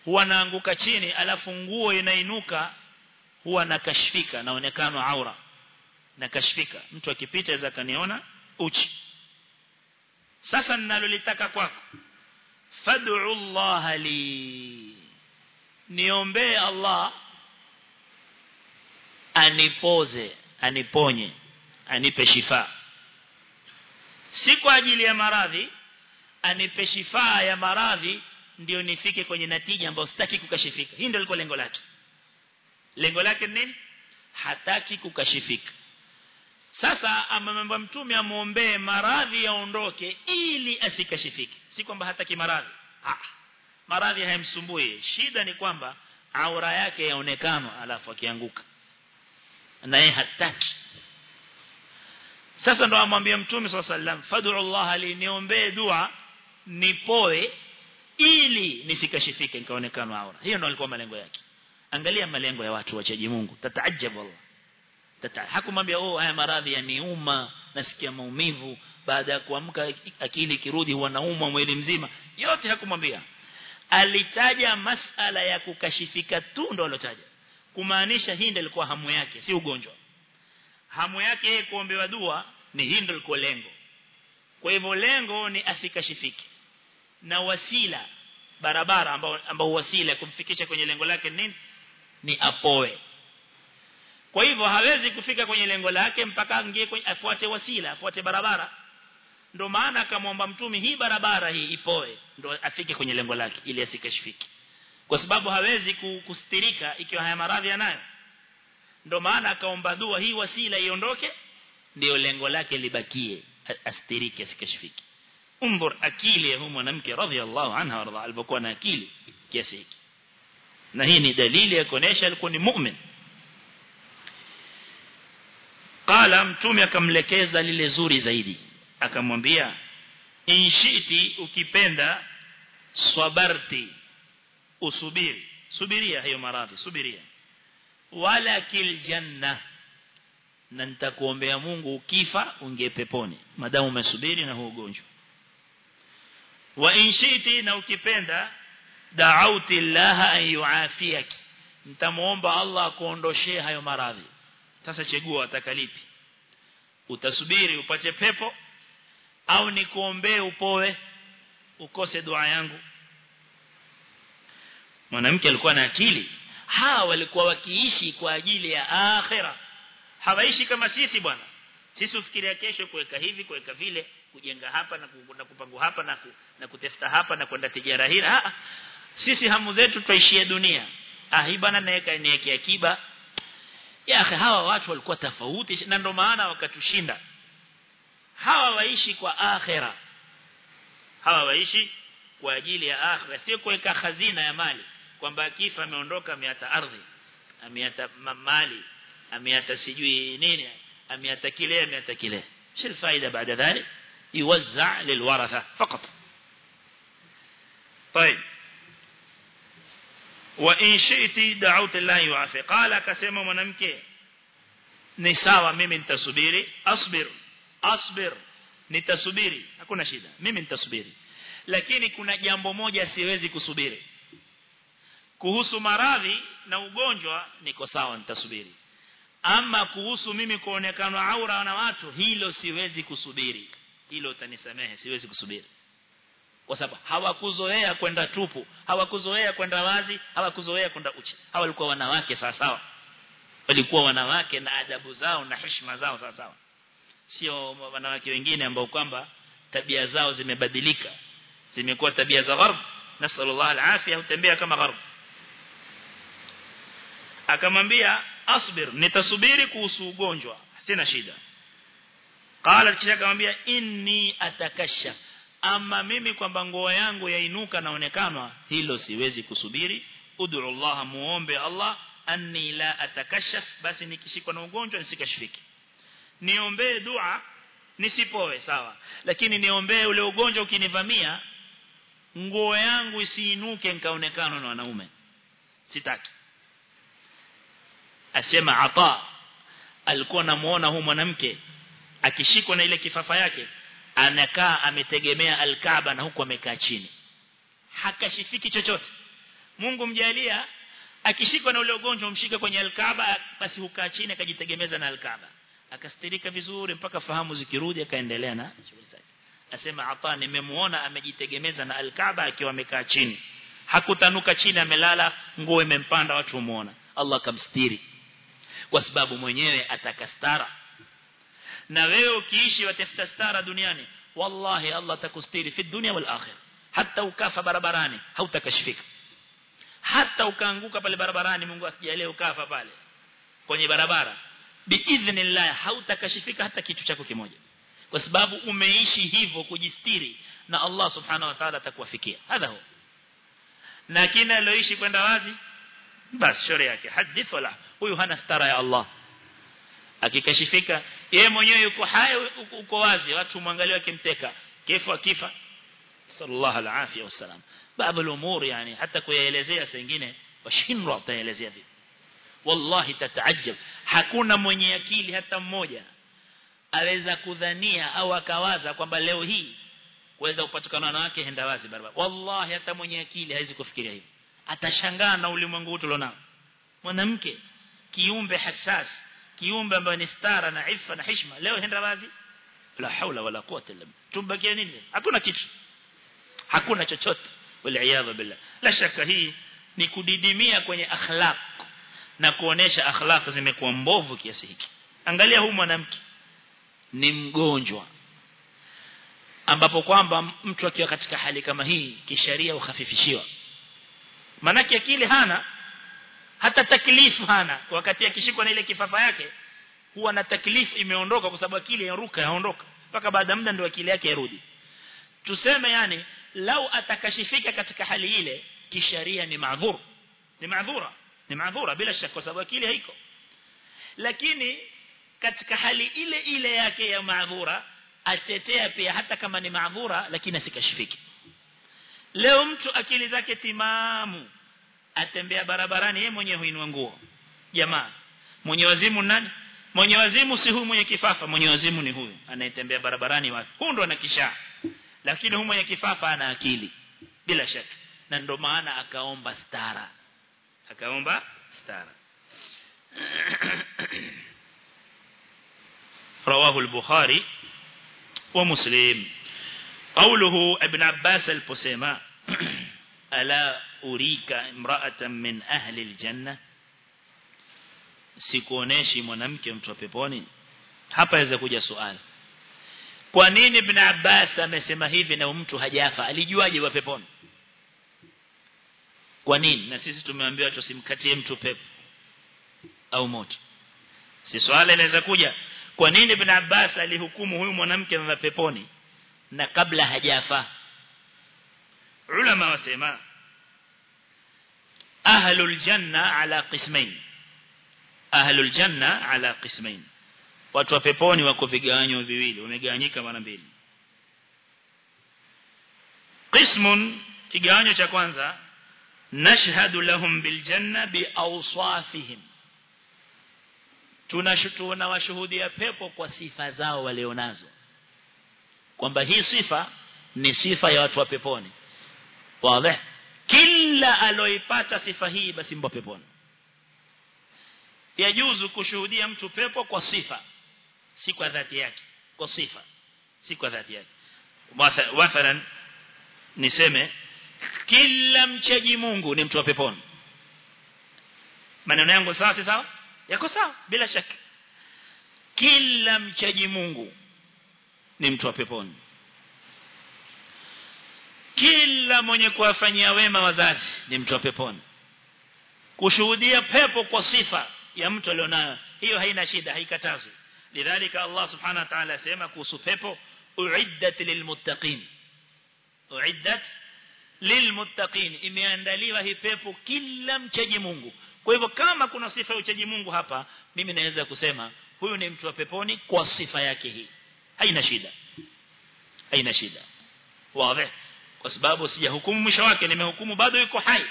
huwa naanguka chini alafu nguo inainuka huwa nakashfika naonekana aura nakashfika mtu akipita aweza kaniona uchi. Sasa ninalolitaka kwako fad'u Allah li. Niombe Allah anipoze aniponye anipe shifa si kwa ajili ya maradhi anipe shifa ya maradhi ndio nifike kwenye natija ambayo sitaki kukashifika. Hii ndio lengo lake. Lengo lake nini? Hataki kukashifika sasa amemwomba mtume amuombee maradhi yaondoke ili asikashifike. Si kwamba hataki maradhi? Ah maradhi hayamsumbui. Shida ni kwamba aura yake yaonekana alafu akianguka. Na yeye hataki. Sasa ndo amwambia mtume swalla sallam fad'u Allah li niombee dua nipoe ili nisikashifike nikaonekana aura. Hiyo ndo alikuwa malengo yake. Angalia malengo ya watu wachaji Mungu. Tataajabu Allah hakumwambia oh haya maradhi yaniuma nasikia maumivu. Baada ya kuamka akili kirudi huwa mwili mzima. Yote hakumwambia. Alitaja masala ya kukashifika tu ndo alotaja kumaanisha hii ndio ilikuwa hamu yake si ugonjwa. Hamu yake yeye kuombewa dua ni hii ndio ilikuwa lengo. Kwa hivyo lengo ni asikashifike. Na wasila barabara ambao ambao wasila kumfikisha kwenye lengo lake nini? Ni apoe kwa hivyo hawezi kufika kwenye lengo lake mpaka angie kwenye afuate wasila afuate barabara. Ndio maana akamwomba mtume hii barabara hii ipoe ndio afike kwenye lengo lake ili asikashifiki kwa sababu hawezi kustirika ikiwa haya maradhi yanayo. Ndio maana akaomba dua hii wasila iondoke ndio lengo lake libakie astirike asikashifiki umbur akili ya mwanamke radhiallahu anha warda alipokuwa na akili kiasi hiki. Na hii ni dalili ya kuonesha alikuwa ni mu'min qala mtume akamlekeza lile zuri zaidi. Akamwambia inshiti ukipenda swabarti usubiri. Subiria hiyo maradhi subiria. Wala kil janna na nitakuombea Mungu ukifa unge peponi. Madamu umesubiri na huo ugonjwa. Wa inshiti na ukipenda da'auti Allah an yuafiyaki. Nitamuomba Allah akuondoshee hayo maradhi sasa chagua utakalipi utasubiri upate pepo au nikuombee upoe ukose dua yangu. Mwanamke alikuwa na akili. Hawa walikuwa wakiishi kwa ajili ya akhira hawaishi kama sisi bwana. Sisi ufikiria kesho kuweka hivi kuweka vile kujenga hapa na kwenda kupangu hapa na ku, na kutafuta hapa na kwenda tijara hili sisi hamu zetu tuishie dunia. Ah hii bana naweka niweke akiba ya hawa watu walikuwa tofauti na ndio maana wakatushinda hawa waishi kwa akhira hawa waishi kwa ajili ya akhira sio kuweka hazina ya mali kwamba akifa ameondoka ameata ardhi ameata mali ameata sijui nini ameata kile ameata kile شو الفائدة بعد ذلك يوزع للورثة فقط طيب wa in shi'ti da'awta Allah wa'afi qala akasema mwanamke ni sawa mimi nitasubiri. Asbir asbir nitasubiri. Hakuna shida mimi nitasubiri. Lakini kuna jambo moja siwezi kusubiri. Kuhusu maradhi na ugonjwa niko sawa nitasubiri. Ama kuhusu mimi kuonekana aura na watu hilo siwezi kusubiri. Hilo utanisamehe siwezi kusubiri kwa sababu hawakuzoea kwenda tupu hawakuzoea kwenda wazi hawakuzoea kwenda uchi. Hawa walikuwa wanawake sawa sawa. Walikuwa wanawake na adabu zao na heshima zao sawa sawa. Sio wanawake wengine ambao kwamba tabia zao zimebadilika. Zimekuwa tabia za gharb. Nasallallahu alafia hutembea kama gharb. Akamwambia asbir nitasubiri kuhusu ugonjwa. Sina shida. Qala kisha akamwambia inni atakashaf ama mimi kwamba ngoa yangu yainuka naonekanwa hilo siwezi kusubiri. Ud'u Allah muombe Allah anni la atakashaf basi nikishikwa na ugonjwa nisikashifiki niombee dua nisipoe sawa. Lakini niombee ule ugonjwa ukinivamia nguo yangu isiinuke nikaonekana na wanaume. Sitaki. Asema ata alikuwa namuona huyu mwanamke akishikwa na ile kifafa yake anakaa ametegemea alkaaba na huku amekaa chini. Hakashifiki chochote. Mungu mjalia akishikwa na ule ugonjwa umshike kwenye alkaaba basi hukaa chini akajitegemeza na alkaaba. Akastirika vizuri mpaka fahamu zikirudi akaendelea na shughuli zake. Asema ata nimemuona amejitegemeza na alkaaba akiwa amekaa chini. Hakutanuka chini amelala nguo imempanda watu muona Allah kamstiri. Kwa sababu mwenyewe atakastara na wewe ukiishi watafuta stara duniani wallahi Allah atakustiri fi dunya wal akhirah hata ukafa barabarani hautakashifika hata ukaanguka pale barabarani Mungu asijalie ukafa pale kwenye barabara biidhnillah hautakashifika hata kitu chako kimoja kwa sababu umeishi hivyo kujistiri na Allah subhanahu wa ta'ala atakuwafikia hadha huwa na kina aloishi kwenda wazi basi shauri yake hadith wala huyu hana stara ya Allah akikashifika yeye mwenyewe yuko hai uko wazi. Watu muangalie wakimteka. Kifo akifa. Sallallahu alaihi wasallam baadhi al-umur yani hata kuyaelezea sengine washindwa kuelezea vipi? Wallahi tataajab hakuna mwenye akili hata mmoja aweza kudhania au akawaza kwamba leo hii kuweza kupatikana na wake henda wazi barabara. Wallahi hata mwenye akili hawezi kufikiria hivyo. Atashangaa na ulimwengu huu tulionao. Mwanamke kiumbe hasas kiumbe ambaye ni stara na ifa na heshima. Leo henda wazi? La haula wala quwwata illa billah. Tumbakia nini? Hakuna kitu. Hakuna chochote. Wal billah. La shaka hii ni kudidimia kwenye akhlaq na kuonesha akhlaq zimekuwa mbovu kiasi hiki. Angalia huyu mwanamke. Ni mgonjwa. Ambapo kwamba mtu akiwa katika hali kama hii kisheria uhafifishiwa manake akili hana hata taklifu hana. Wakati akishikwa na ile kifafa yake huwa na taklifu imeondoka kwa sababu akili yaruka yaondoka. Mpaka baada muda ndio akili yake yarudi. Tuseme yani lau atakashifika katika hali ile kisharia ni maadhur ni maadhura ni maadhura bila shaka kwa sababu akili haiko. Lakini katika hali ile ile yake ya maadhura atetea pia hata kama ni maadhura lakini asikashifiki. Leo mtu akili zake timamu atembea barabarani yeye mwenyewe huinua nguo jamaa mwenye wazimu nani mwenye wazimu si huyu mwenye kifafa mwenye wazimu ni huyu anayetembea barabarani wapi huyu ndo ana kishaa lakini huyu mwenye kifafa ana akili bila shaka na ndo maana akaomba stara akaomba stara رواه البخاري ومسلم قوله ابن عباس البسيما ala urika imra'atan min ahli aljanna sikuoneshi mwanamke mtu wa peponi? Hapa yaweza kuja swali kwa nini ibn Abbas amesema hivi na mtu hajafa? Alijuaje wa peponi? Kwa nini? Na sisi tumeambiwa tusimkatie mtu pepo au moto. Si swali inaweza kuja. Kwa nini ibn Abbas alihukumu huyu mwanamke wa peponi na kabla hajafa? Ulama wasema ahlul janna ala qismain ahlul janna ala qismain watu wa peponi wako vigawanyo viwili wamegawanyika mara mbili. Qismun kigawanyo cha kwanza nashhadu lahum bil janna bi awsafihim. Tunashutuna washuhudia pepo kwa sifa zao walionazo. Kwamba hii sifa ni sifa ya watu wa peponi wazi. Kila aloipata sifa hii basi mbo peponi. Yajuzu kushuhudia mtu pepo kwa sifa. Si kwa dhati yake. Kwa sifa. Si kwa dhati yake. Mathalan niseme kila mchaji Mungu ni mtu wa peponi. Maneno yangu sawa sawa? Yako sawa bila shaka. Kila mchaji Mungu ni mtu wa peponi kila mwenye kuwafanyia wema wazazi ni mtu wa peponi. Kushuhudia pepo kwa sifa ya mtu alionayo hiyo haina shida haikatazwi. Lidhalika Allah subhanahu wa ta'ala asema kuhusu pepo uiddat lilmuttaqin. Uiddat lilmuttaqin. Imeandaliwa hii pepo kila mchaji Mungu. Kwa hivyo kama kuna sifa ya uchaji Mungu hapa mimi naweza kusema huyu ni mtu wa peponi kwa sifa yake hii. Haina shida. Haina shida. Wazi kwa sababu sijahukumu mwisho wake nimehukumu bado yuko hai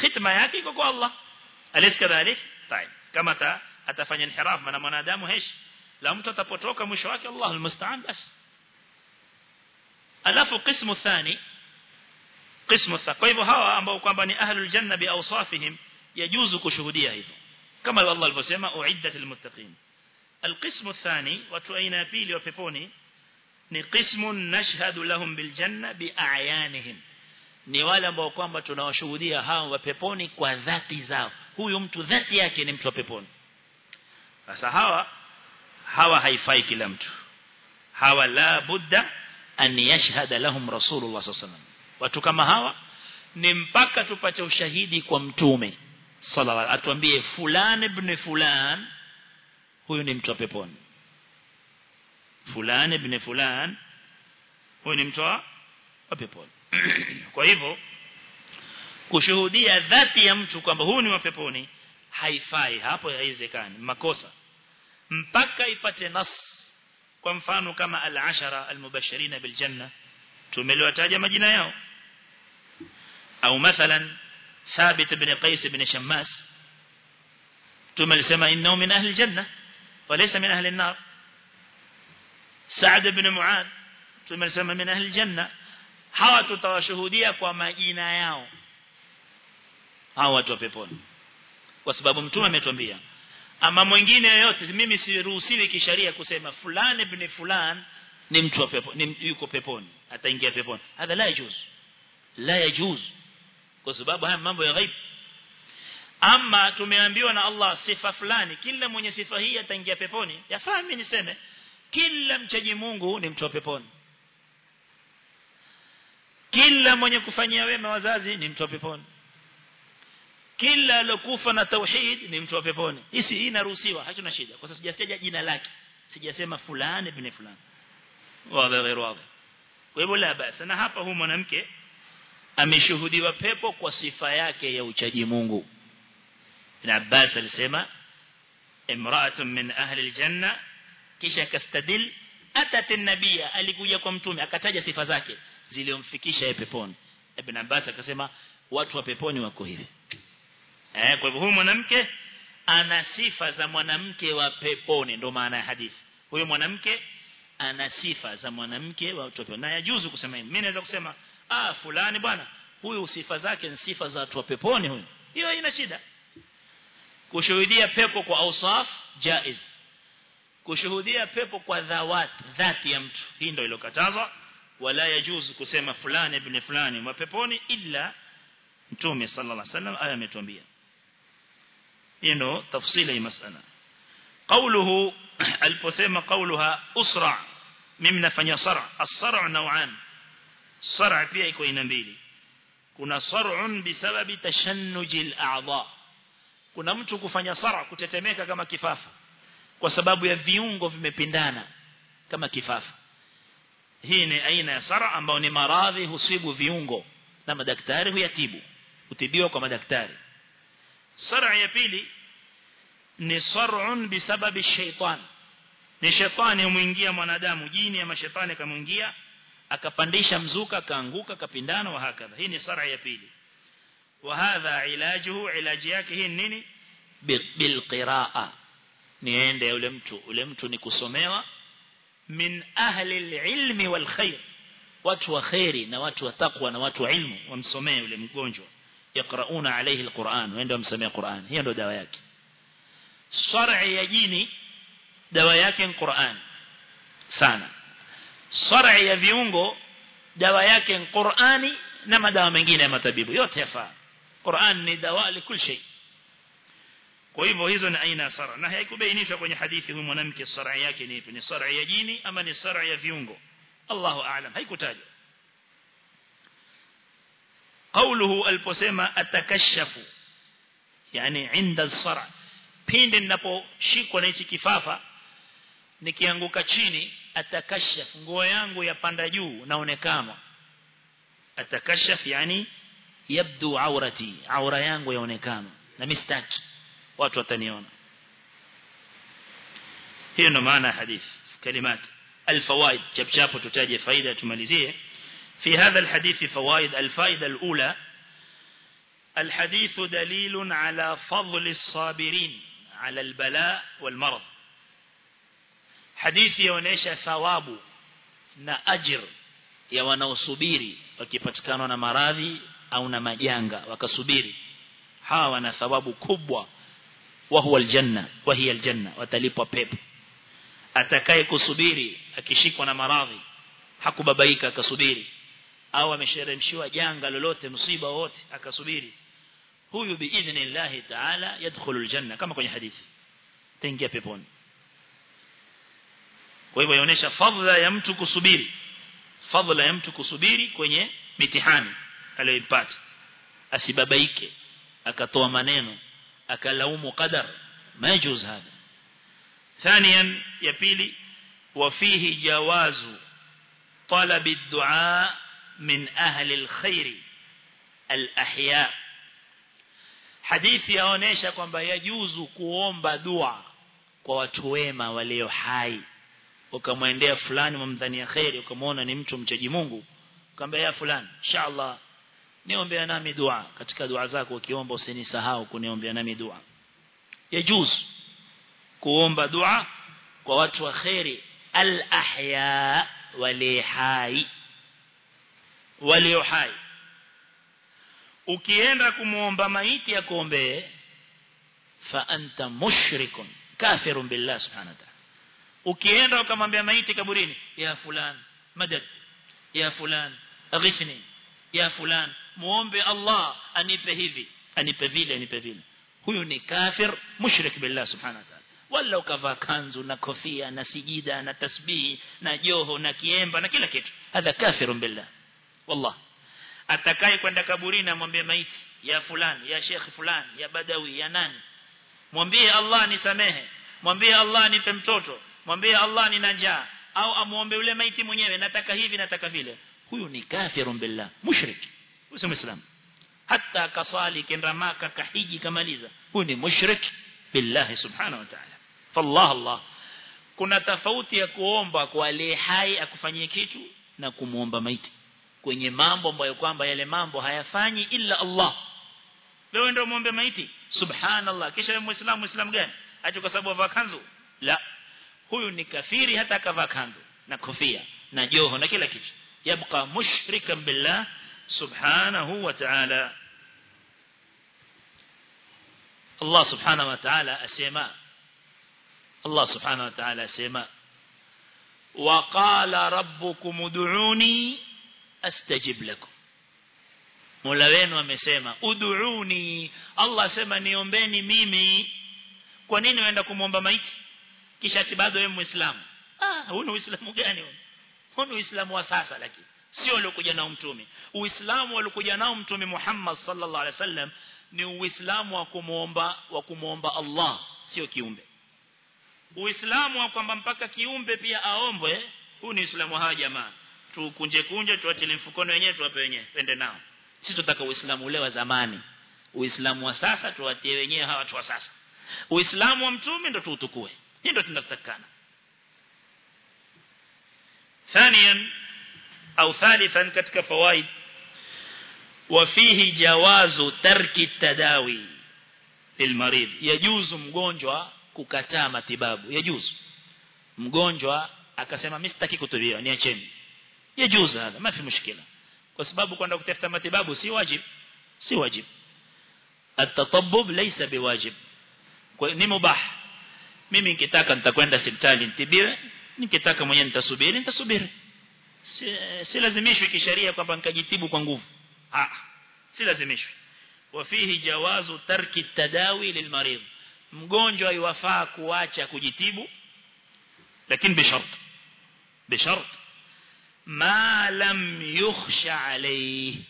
khitma yake iko kwa Allah alis kadhalik طيب kama ta atafanya inhiraf na mwanadamu heshi la mtu atapotoka mwisho wake Allah almusta'an bas alafu qismu thani qismu kwa hivyo hawa ambao kwamba ni ahlul janna bi awsafihim yajuzu kushuhudia hivyo kama Allah alivyosema uiddat lilmuttaqin القسم الثاني watu aina ya pili wa peponi ni qismun nashhadu lahum bil janna bi a'yanihim ni wale ambao kwamba tunawashuhudia hao wa peponi kwa dhati zao huyu mtu dhati yake ni mtu wa peponi sasa hawa hawa haifai kila mtu hawa la budda an yashhada lahum rasulullah sallallahu watu kama hawa ni mpaka tupate ushahidi kwa mtume sallallahu atuambie fulani ibn fulani huyu ni mtu wa peponi fulani ibn fulani huyu ni mtu wa peponi kwa hivyo kushuhudia dhati ya mtu kwamba huyu ni wa peponi haifai hapo haiwezekani makosa mpaka ipate nas kwa mfano kama al-ashara al-mubashirin bil janna tumeliwataja majina yao au mathalan ثابت بن قيس بن شماس tumelisema innahu min ahli janna walaysa min ahli an-nar Sa'd ibn معاذ tumelisema min ahli janna hawa tutawashuhudia kwa majina yao. Hawa watu wa peponi. Kwa sababu mtume ametuambia ama mwingine yoyote mimi siruhusiwi kisharia kusema fulani ibn fulani ni mtu wa pepo yuko peponi ataingia peponi. Hadha la yajuz. La yajuz. Kwa sababu haya mambo ya ghaib. Ama tumeambiwa na Allah sifa fulani kila mwenye sifa hii ataingia peponi. Yafaa niseme kila mchaji Mungu ni mtu wa peponi. Kila mwenye kufanyia wema wazazi ni mtu wa peponi. Kila alokufa na tauhid ni mtu wa peponi. Hisi hii inaruhusiwa hatuna shida. Kwa sababu sijataja jina lake. Sijasema fulani bin fulani. Wala ghairu kwa hivyo la basi na hapa huyu mwanamke ameshuhudiwa pepo kwa sifa yake ya uchaji Mungu. Ibn Abbas alisema imra'atun min ahli aljanna kisha kastadil atat an-nabiyya alikuja kwa mtume akataja sifa zake ziliomfikisha yeye peponi. Ibn Abbas akasema watu wa peponi wako hivi. Eh kwa hivyo huyu mwanamke ana sifa za mwanamke wa peponi ndio maana ya hadithi. Huyu mwanamke ana sifa za mwanamke wa peponi. Na yajuzu kusema hivi. Mimi naweza kusema ah fulani bwana huyu sifa zake ni sifa za watu wa peponi huyu. Hiyo haina shida. Kushuhudia pepo kwa ausaf jaiz kushuhudia pepo kwa dhawat dhati ya mtu hii ndio ilokatazwa wala yajuzu kusema fulani ibn fulani wa peponi illa mtume sallallahu alaihi wasallam aya ametuambia hii ndio tafsili ya masala قوله aliposema قولها usra mimi nafanya sara as-sara naw'an sara pia iko aina mbili kuna sar'un bisababi tashannujil a'dha kuna mtu kufanya sara kutetemeka kama kifafa kwa sababu ya viungo vimepindana kama kifafa. Hii ni aina ya sara ambayo ni maradhi husibu viungo na madaktari huyatibu utibiwa kwa madaktari. Sara ya pili ni sar'un bisababi shaitan ni shetani umuingia mwanadamu jini ya mashetani kamuingia akapandisha mzuka kaanguka kapindana wa hakadha. Hii ni sara ya pili. Wa hadha ilajuhu ilaji yake hii nini? Bil niende yule mtu ule mtu ni kusomewa min ahli alilmi wal khair watu wa khairi na watu wa taqwa na watu wa ilmu wamsomee yule mgonjwa yaqrauna alayhi alquran waende wamsomee quran hiyo ndio dawa yake sara ya jini dawa yake ni Qur'an sana sara ya viungo dawa yake ni Qur'ani na madawa mengine ya matabibu yote yafaa Qur'an ni dawa likul shay kwa hivyo hizo ni aina ya sara na haikubainishwa kwenye hadithi huyu mwanamke sara yake ni ipi ni sara ya jini ama ni sara ya viungo Allahu a'lam haikutajwa قوله aliposema atakashafu yani inda sara pindi ninaposhikwa na hichi kifafa nikianguka chini atakashaf nguo yangu yapanda juu naonekana atakashaf yani yabdu aurati aura yangu yaonekana na mistaki Watu wataniona hiyo ndo maana hadithi kalimat الفوائد شبشاpo tutaje faida tumalizie في هذا الحديث فوائد الفائدة الأولى الحديث دليل على فضل الصابرين على البلاء والمرض حديث يونيش ثواب na ajir ya wanaosubiri wakipatikana na maradhi au na majanga wakasubiri hawa wana thawabu kubwa wa huwa aljanna wa hiya aljanna watalipwa pepo. Atakaye kusubiri akishikwa na maradhi hakubabaika akasubiri. Au amesheremshiwa janga lolote msiba wote akasubiri. Huyu biidhnillahi ta'ala yadkhulu aljanna kama kwenye hadithi. Taingia peponi. Kwa hivyo inaonyesha fadhila ya mtu kusubiri. Fadhila ya mtu kusubiri kwenye mitihani aliyoipata. Asibabaike akatoa maneno أكلوم قدر. ما يجوز هذا. ثانيا يبيلي وفيه جواز طلب الدعاء من أهل الخير الأحياء. حديث يا يونيشا كما يجوز كوم بدعاء كواتوهما وليوحاي وكما عندها فلان ممثاني خير وكما هنا نمتم تجي مونغو كما يا فلان إن شاء الله niombea nami dua. Katika dua zako ukiomba usinisahau kuniombea nami dua. Yajuz kuomba dua kwa watu wa khairi al ahya wali hai. Walio hai. Ukienda kumuomba maiti ya kuombe fa anta mushrikun kafirun billah subhanahu wa ta'ala. Ukienda ukamwambia maiti kaburini ya fulan madad ya fulan aghithni ya fulan muombe Allah anipe hivi anipe vile anipe vile huyu ni kafir mushrik billah subhanahu wa ta'ala wala ukavaa kanzu na kofia na sijida na tasbihi na joho na kiemba na kila kitu hadha kafirun billah wallah atakaye kwenda kaburini amwambie maiti ya fulani ya sheikh fulani ya badawi ya nani mwambie Allah nisamehe mwambie Allah nipe mtoto mwambie Allah nina njaa au amuombe yule maiti mwenyewe nataka hivi nataka vile huyu ni kafirun billah mushrik useme islam hata akasali kenda maka kahiji kamaliza huyu ni mushrik billahi subhanahu wa ta'ala fallah allah kuna tofauti ya kuomba kwa aliye hai akufanyie kitu na kumuomba maiti kwenye mambo ambayo kwamba yale mambo hayafanyi illa Allah wewe ndio muombe maiti subhanallah kisha wewe muislamu muislamu gani acho kwa sababu avaa kanzu la huyu ni kafiri hata akavaa kanzu na kofia na joho na kila kitu yabqa mushrikan billah سبحانه وتعالى. الله سبحانه وتعالى أسيما. الله سبحانه وتعالى أسيما. وقال ربكم ادعوني أستجب لكم. ملوين ومسيما. ادعوني. الله سيما نيوم بيني ميمي كونين عندكم ومبميت كشاتبادو يم إسلام آه هونو إسلام مجاني هونو. إسلام وساسة لكن sio uliokuja nao mtume uislamu aliokuja nao mtume Muhammad sallallahu alaihi wasallam ni uislamu wa kumuomba wa kumuomba Allah sio kiumbe uislamu wa kwamba mpaka kiumbe pia aombwe huu ni uislamu hawa jamaa tukunje kunje tuachilie mfukoni wenyewe tuwape wenyewe pende nao sisi tutaka uislamu ule wa zamani uislamu wa sasa tuwatie wenyewe hawa watu wa sasa uislamu wa mtume ndo tuutukue hii ndo tunatakana ثانيا au thalithan katika fawaid wafihi jawazu tarki tadawi lilmarid yajuzu mgonjwa kukataa matibabu. Yajuzu. Mgonjwa akasema mimi sitaki kutibiwa niacheni. Yajuzu hapo mafi mushkila. Kwa sababu kwenda kutafuta matibabu si wajib. Si wajib. Atatabbub laysa biwajib. Kwa ni mubah. Mimi nikitaka nitakwenda hospitali nitibiwe nikitaka mwenyewe nitasubiri nitasubiri si, lazimishwi kisheria kwamba nikajitibu kwa nguvu. Ah si lazimishwi wafihi jawazu tarki tadawi lilmarid. Mgonjwa yuwafaa kuacha kujitibu lakini bishart bishart. Ma lam yukhsha alayhi.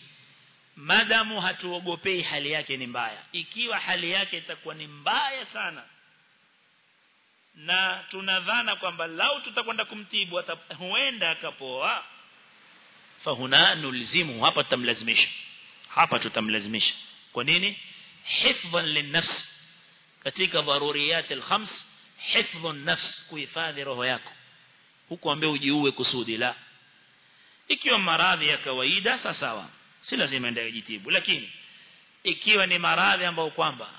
Madamu hatuogopei hali yake ni mbaya. Ikiwa hali yake itakuwa ni mbaya sana na tunadhana kwamba lau tutakwenda kumtibu huenda akapoa fahuna nulzimu hapa tutamlazimisha hapa tutamlazimisha kwa nini hifdhan linafs katika dharuriyat alkhams hifdhun nafs kuhifadhi roho yako huko ambaye ujiue kusudi la ikiwa maradhi ya kawaida sawa si lazima endelee jitibu lakini ikiwa ni maradhi ambayo kwamba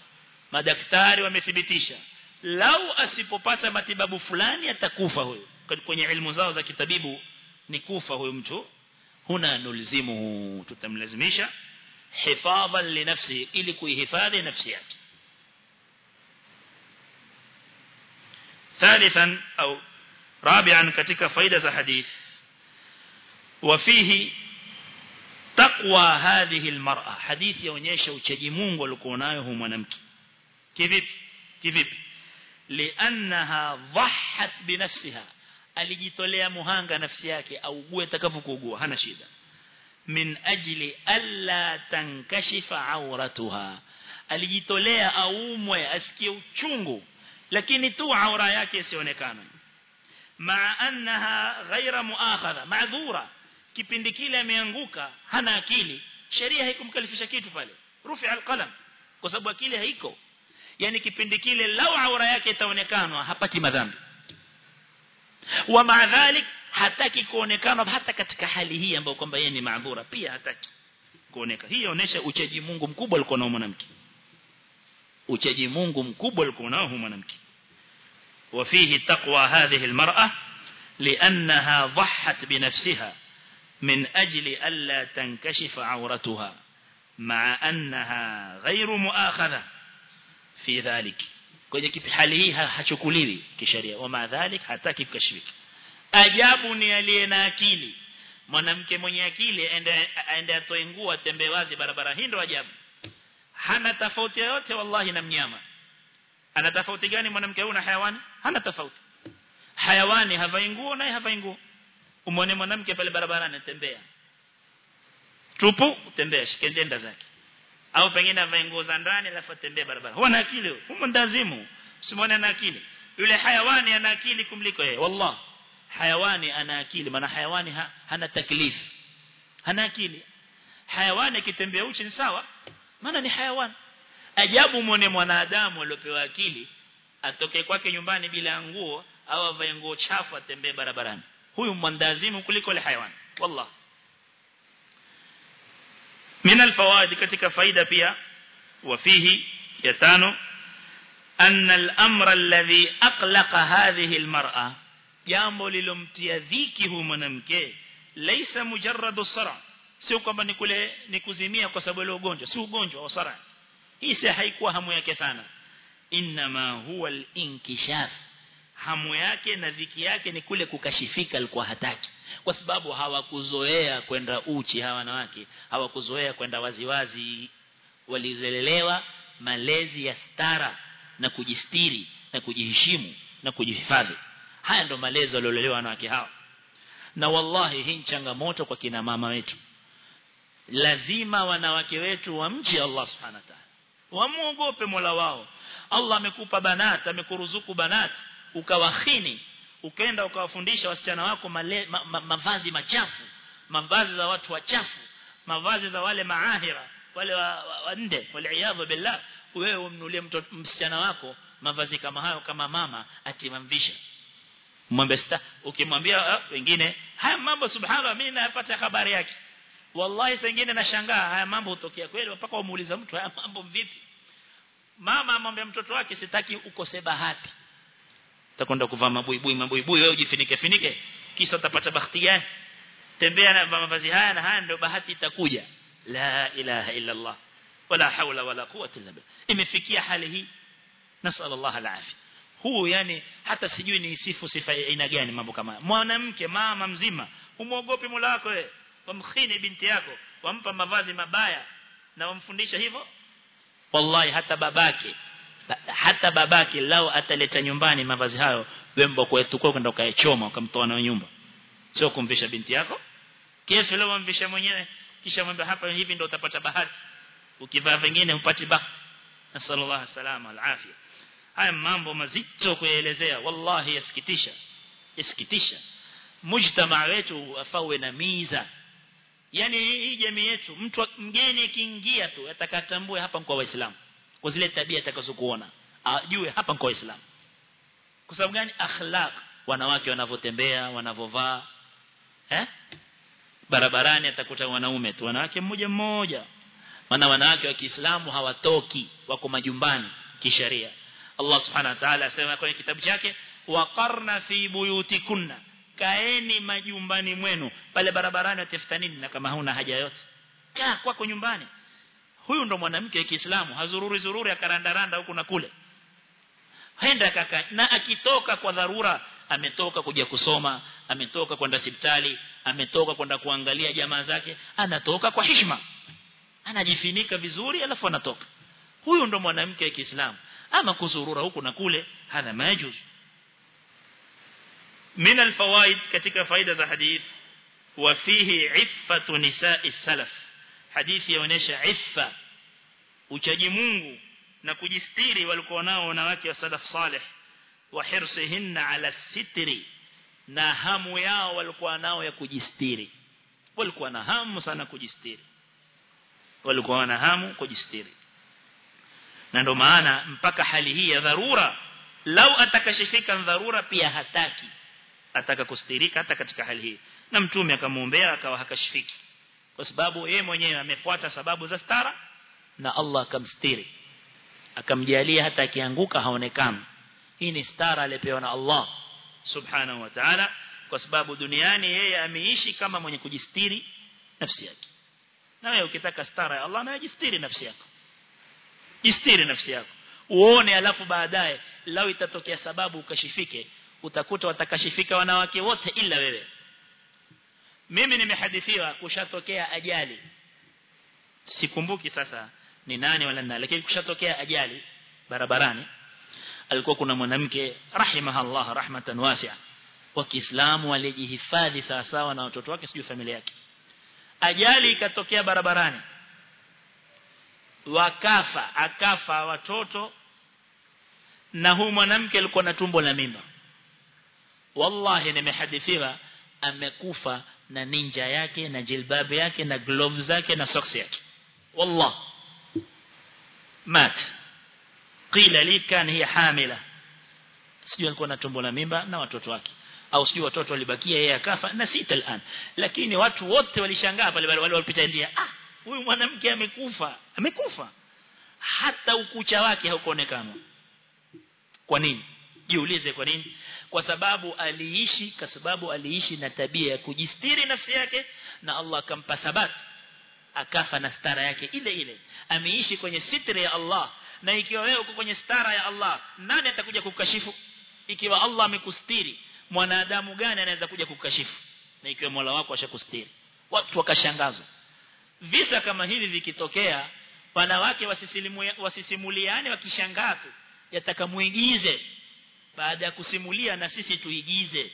madaktari wamethibitisha lau asipopata matibabu fulani atakufa huyo kwenye elimu zao za kitabibu ni kufa huyo mtu هنا نلزمه تتملزمش حفاظا لنفسه إلكي حفاظ نفسيات. ثالثا أو رابعا كتك فايدة حديث. وفيه تقوى هذه المرأة. حديث يونيش وشجمون ولكونايه منمك كذب كذب لأنها ضحت بنفسها. Alijitolea muhanga nafsi yake augue atakapokuugua hana shida. Min ajli alla tankashifa auratuha alijitolea aumwe asikie uchungu lakini tu aura yake isionekane. Ma annaha ghaira muakhadha ma'dhura kipindi kile ameanguka hana akili. Sheria haikumkalifisha kitu pale rufi alqalam kwa sababu akili haiko. Yani kipindi kile lau aura yake itaonekanwa hapati madhambi wa maadhalik hataki kuonekana hata katika hali hii ambayo kwamba yeye ni maadhura pia hataki kuoneka hii inaonyesha uchaji Mungu mkubwa alikuwa nao mwanamke uchaji Mungu mkubwa alikuwa nao mwanamke وفيه تقوى هذه المرأة لأنها ضحت بنفسها من أجل ألا تنكشف عورتها مع أنها غير مؤاخذة في ذلك kwenye hali hii hachukuliwi kisheria. Wa madhalik hataki kukashifika. Ajabu ni aliye na akili. Mwanamke mwenye akili aende atoe nguo atembee wazi barabara. Hii ndo ajabu. Hana tofauti yoyote wallahi na mnyama. Ana tofauti gani mwanamke huyu na hayawani? Hana tofauti. Hayawani havai nguo naye havai nguo. Umwone mwanamke pale barabarani anatembea tupu utembea shikendenda zake au pengine avae nguo za ndani alafu atembee barabara. Huwa na akili huyo ndazimu. Usimwone ana akili. Yule hayawani ana akili kumliko yeye. Wallah. Hayawani ana akili. Maana hayawani ha, hana taklif. Hana akili. Hayawani akitembea uchi ni sawa. Maana ni hayawani. Ajabu muone mwanadamu aliyopewa akili atoke kwake nyumbani bila nguo au avae nguo chafu atembee barabarani. Huyu mwandazimu kuliko ile hayawani. Wallah من الفوائد كتك فايدة فيها وفيه يتانو أن الأمر الذي أقلق هذه المرأة يأمل لمتيذيكه منمك. ليس مجرد الصرع. سيوكا بنيكولي نكوزيميا قصبلو غونجا سيو غونجا وصرع هي سيحيكوا همو يكثانا إنما هو الانكشاف. همو يكي نذيكي يكي نكولي ككشفيك الكوهتاكي kwa sababu hawakuzoea kwenda uchi hawa wanawake hawakuzoea kwenda waziwazi. Walizelelewa malezi ya stara na kujistiri na kujiheshimu na kujihifadhi. Haya ndo malezi waliolelewa wanawake hawa na wallahi hii changamoto kwa kina mama wetu. Lazima wanawake wetu wamche Allah subhanahu wa ta'ala. Wamuogope Mola wao. Allah amekupa banat amekuruzuku banat ukawahini ukaenda ukawafundisha wasichana wako male, ma, ma, mavazi machafu mavazi za watu wachafu mavazi za wale maahira wale wa, wa, wa waliaadha billah wewe umnulie msichana wako mavazi kama hayo kama mama atimamvisha mwambie sta ukimwambia wengine haya mambo subhanallah mimi napata habari yake. Wallahi sengine nashangaa haya mambo hutokea kweli mpaka umuuliza mtu haya mambo vipi? Mama amwambia mtoto wake sitaki ukose bahati utakwenda kuvaa mabuibui mabuibui wewe ujifinike finike kisha utapata bahati gani tembea na mavazi haya na haya ndio bahati itakuja la ilaha illa allah wala haula wala quwwata illa billah imefikia hali hii nasal allah alafia huu yani hata sijui ni sifu sifa aina gani mambo kama mwanamke mama mzima umuogope Mola wako wewe wamkhini binti yako wampa mavazi mabaya na wamfundisha hivyo wallahi hata babake hata babake lao ataleta nyumbani mavazi hayo wembo kwetu kwa kwenda ukayachoma ukamtoa nayo nyumba. Sio kumvisha binti yako. Kesho leo mvisha mwenyewe kisha mwambie hapa hivi ndio utapata bahati. Ukivaa vingine upati bahati. Nasallallahu salama alafia. Haya mambo mazito kuelezea wallahi yasikitisha. Yasikitisha. Mujtama wetu afawe na miza. Yani hii jamii yetu mtu mgeni akiingia tu atakatambue hapa kwa waislamu kwa zile tabia atakazokuona. Ajue hapa kwa islam. Kwa sababu gani? Akhlaq wanawake wanavotembea wanavovaa eh? Barabarani atakuta wanaume tu wanawake mmoja mmoja. Maana wanawake wa Kiislamu hawatoki wako majumbani kisheria. Allah subhanahu wa ta'ala asema kwenye kitabu chake waqarna fi buyutikunna. Kaeni majumbani mwenu. Pale barabarani atafuta nini na kama huna haja yote? Kaa kwako nyumbani huyu ndo mwanamke Kiislamu hazururi zururi akarandaranda huku na kule. Henda kaka na akitoka kwa dharura ametoka kuja kusoma ametoka kwenda hospitali ametoka kwenda kuangalia jamaa zake anatoka kwa heshima. Anajifinika vizuri alafu anatoka. Huyu ndo mwanamke Kiislamu. Ama kuzurura huku na kule hana majuz. Min alfawaid katika faida za hadith wa fihi iffatu nisaa salaf hadithi yaonesha iffa uchaji Mungu na kujistiri walikuwa nao wanawake wa salaf salih wa hirsihinna ala sitri na hamu yao walikuwa nao ya kujistiri. Walikuwa na hamu sana kujistiri. Walikuwa na hamu kujistiri. Na ndo maana mpaka hali hii ya dharura lau atakashifika dharura pia hataki. Ataka kustirika hata katika hali hii. Na mtume akamuombea akawa hakashifiki kwa sababu yeye mwenyewe amefuata sababu za stara na Allah akamstiri. Akamjalia hata akianguka haonekani. Hii ni stara aliyopewa na Allah subhanahu wa ta'ala kwa sababu duniani yeye ameishi kama mwenye kujistiri nafsi yake. Na wewe ukitaka stara ya Allah na nafsi yako. Jistiri nafsi yako. Uone alafu baadaye lao itatokea sababu ukashifike utakuta watakashifika wanawake wote ila wewe mimi nimehadithiwa kushatokea ajali. Sikumbuki sasa ni nani wala nani lakini kushatokea ajali barabarani alikuwa kuna mwanamke rahimahallah rahmatan wasi'a wa Kiislamu alijihifadhi sawa sawa na watoto wake sijui familia yake. Ajali ikatokea barabarani. Wakafa akafa watoto na huyu mwanamke alikuwa na tumbo la mimba. Wallahi nimehadithiwa amekufa na ninja yake na jilbabu yake na gloves zake na socks yake. Wallah. Mat. Qila li kan hiya hamila. Sijui alikuwa na tumbo la mimba na watoto wake. Au sijui watoto walibakia yeye akafa na sita al'an. Lakini watu wote walishangaa pale wale walipita njia ah huyu mwanamke amekufa. Amekufa. Hata ukucha wake haukuonekana. Kwa nini? Jiulize kwa nini kwa sababu aliishi kwa sababu aliishi na tabia ya kujistiri nafsi yake na Allah akampa thabat akafa na stara yake ile ile. Ameishi kwenye sitri ya Allah na ikiwa wewe uko kwenye stara ya Allah nani atakuja kukashifu? Ikiwa Allah amekustiri mwanadamu gani anaweza kuja kukashifu? Na ikiwa Mola wako ashakustiri watu wakashangazwa. Visa kama hivi vikitokea wanawake wasisimuliane wakishangaa tu yatakamuigize baada ya kusimulia na sisi tuigize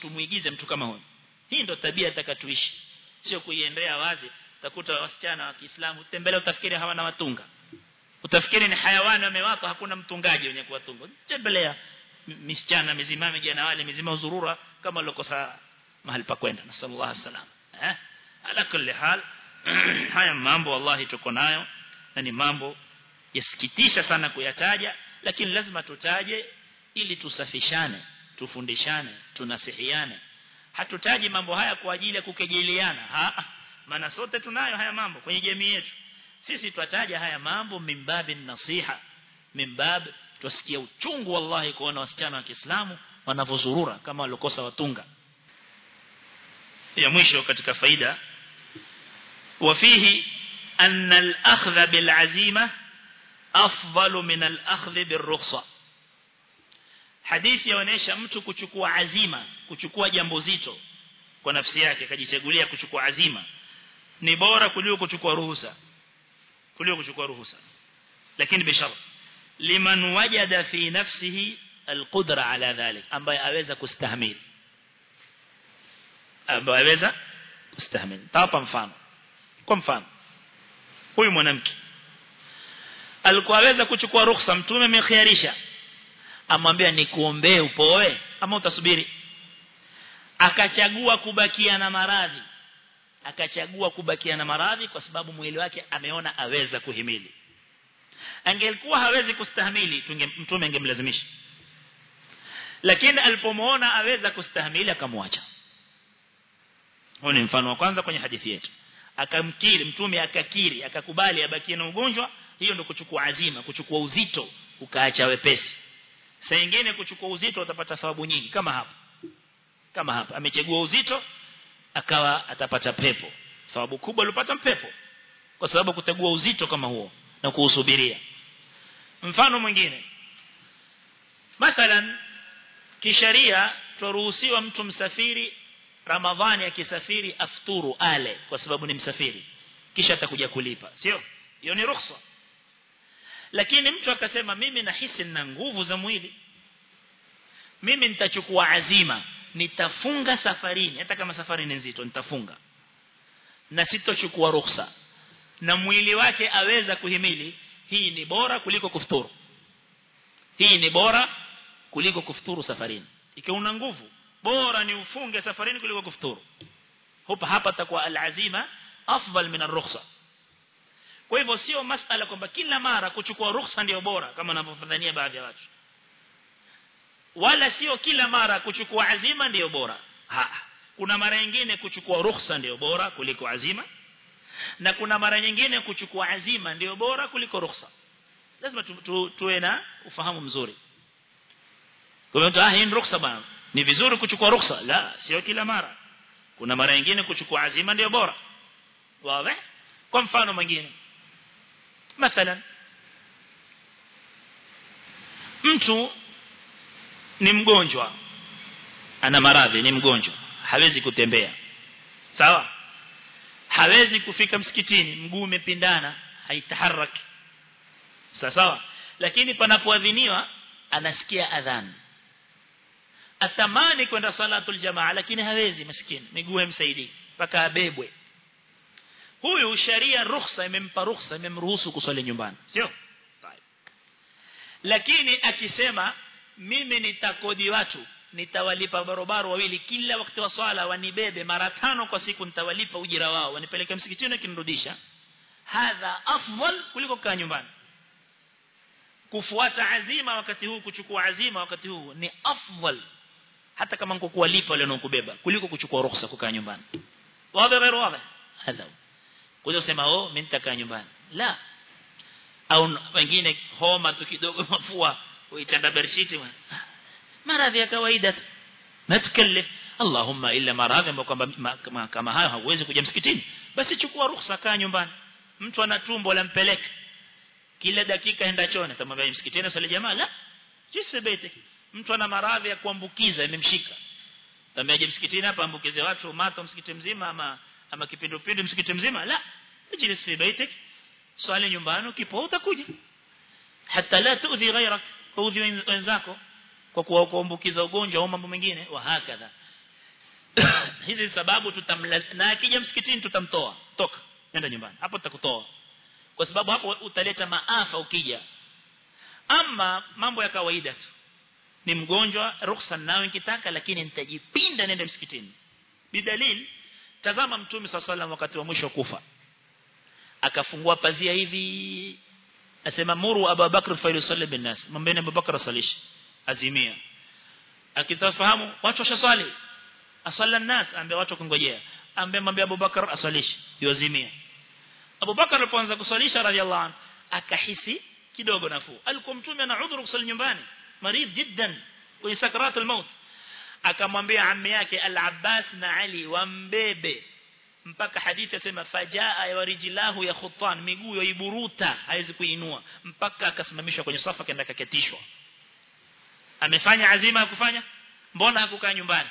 tumuigize mtu kama huyo hii ndo tabia atakatuishi. Sio kuiendea wazi. Utakuta wasichana wa Kiislamu tembele utafikiri hawana watunga. Utafikiri ni hayawani wamewapa hakuna mtungaji wenye kuwatunga. Tembelea misichana mizimame jana wale mizima uzurura kama lokosa mahali pa kwenda na sallallahu alaihi wasallam. Eh? Ala kulli hal haya mambo wallahi tuko nayo na ni mambo yasikitisha sana kuyataja lakini lazima tutaje ili tusafishane tufundishane tunasihiane. Hatutaji mambo haya kwa ajili ya kukejeliana. Maana sote tunayo haya mambo kwenye jamii yetu. Sisi twataja haya mambo mimbabi nasiha mimbab tusikie uchungu wallahi kuona wasichana wa Kiislamu wanavozurura kama walokosa watunga. Ya mwisho katika faida wafihi anna al-akhdha bil-azima afdalu min al-akhdha bil-rukhsah hadithi yaonesha mtu kuchukua azima kuchukua jambo zito kwa nafsi yake akajichagulia kuchukua azima ni bora kuliko kuchukua ruhusa kuliko kuchukua ruhusa lakini bishara liman wajada fi nafsihi alqudra ala dhalik ambaye aweza kustahimili ambaye aweza kustahimili tapa mfano kwa mfano huyu mwanamke alikuwa aweza kuchukua ruhusa mtume amekhiarisha amwambia nikuombee upoe ama utasubiri? Akachagua kubakia na maradhi. Akachagua kubakia na maradhi kwa sababu mwili wake ameona aweza kuhimili. Angelikuwa hawezi kustahimili mtume angemlazimisha. Lakini alipomuona aweza kustahimili akamwacha. Huo ni mfano wa kwanza kwenye hadithi yetu. Akamkiri mtume akakiri akakubali abakie na ugonjwa. Hiyo ndio kuchukua azima kuchukua uzito ukaacha wepesi saa nyingine kuchukua uzito atapata thawabu nyingi. Kama hapa. Kama hapa. Amechagua uzito akawa atapata pepo. Thawabu kubwa alipata pepo kwa sababu kutegua uzito kama huo na kuusubiria. Mfano mwingine. Mathalan kisharia turuhusiwa mtu msafiri ramadhani akisafiri afturu ale kwa sababu ni msafiri. Kisha atakuja kulipa. Sio? Hiyo ni ruhusa lakini mtu akasema mimi nahisi nina nguvu za mwili. Mimi nitachukua azima. Nitafunga safarini. Hata kama safari ni nzito nitafunga. Na sitochukua ruhusa. Na mwili wake aweza kuhimili hii ni bora kuliko kufuturu. Hii ni bora kuliko kufuturu safarini. Ikiwa una nguvu bora ni ufunge safarini kuliko kufuturu. Hapa hapa takuwa alazima afdal min arrukhsa kwa hivyo sio masala kwamba kila mara kuchukua ruhusa ndio bora kama wanavyofadhania baadhi ya watu. Wala sio kila mara kuchukua azima ndio bora. Ha kuna mara nyingine kuchukua ruhusa ndio bora kuliko azima na kuna mara nyingine kuchukua azima ndio bora kuliko ruhusa. Lazima tu, tu, tuwe na ufahamu mzuri. Kwa mtu ah hii ruhusa bana ni vizuri kuchukua ruhusa. La sio kila mara. Kuna mara nyingine kuchukua azima ndio bora. Wazi kwa mfano mwingine mathalan mtu ni mgonjwa ana maradhi ni mgonjwa hawezi kutembea. Sawa? Hawezi kufika msikitini mguu umepindana haitaharaki sawa lakini panapoadhiniwa anasikia adhan. Atamani kwenda salatul jamaa lakini hawezi maskini miguu haimsaidii mpaka abebwe huyu sharia ruhusa imempa ruhusa imemruhusu kusali nyumbani. Sio? Lakini akisema mimi nitakodi watu nitawalipa barobaro wawili kila wakati wa swala wanibebe mara tano kwa siku nitawalipa ujira wao wanipeleke msikitini kinirudisha hadha afdal kuliko kaa nyumbani. Kufuata azima wakati huu kuchukua azima wakati huu ni afdal hata kama ngokuwalipa wale wanaokubeba kuliko kuchukua ruhusa kukaa nyumbani. Wabe wabe hadha hadha kuja sema oh mimi nitakaa nyumbani la. Au wengine homa tu kidogo mafua uitanda bershiti maradhi ya kawaida natukelle Allahumma illa maradhi ambayo kwamba kama hayo hauwezi kuja msikitini basi chukua ruhusa kaa nyumbani mtu ana tumbo la mpeleka kila dakika enda chona tamwambia msikitini swali jamaa la. Jisebete mtu ana maradhi ya kuambukiza imemshika. Tamwambia msikitini hapa ambukize watu mato msikiti mzima ama ama kipindupindu msikiti mzima? La. Ijlisi baitik swali nyumbani ukipoa utakuja. Hata la tuudhi ghairak tuudhi wenzako kwa kuwa kuambukiza ugonjwa au mambo mengine wa hakadha. Hizi sababu tutamla na akija msikitini tutamtoa. Toka nenda nyumbani. Hapo tutakutoa. Kwa sababu hapo utaleta maafa ukija. Ama mambo ya kawaida tu. Ni mgonjwa ruhusa nao nikitaka lakini nitajipinda nende msikitini. Bidalil tazama mtume sallallahu wakati wa mwisho kufa akafungua pazia hivi asema muru Abu Bakr fa yusalli bin nas mwambeni Abu Bakr asalishi azimia akitafahamu watu washaswali asalla nas ambaye watu kungojea ambaye mwambie Abu Bakr asalishi yozimia Abu Bakr alipoanza kuswalisha radhiallahu anhu akahisi kidogo nafuu alikuwa mtume ana udhuru kusali nyumbani marid jiddan kwenye sakarat al-maut akamwambia ammi yake al-Abbas na Ali wambebe. Mpaka hadithi asema fajaa ya rijlahu ya khutan miguu yaiburuta haiwezi kuinua. Mpaka akasimamishwa kwenye safa kaenda kaketishwa amefanya azima ya kufanya? Mbona hakukaa nyumbani?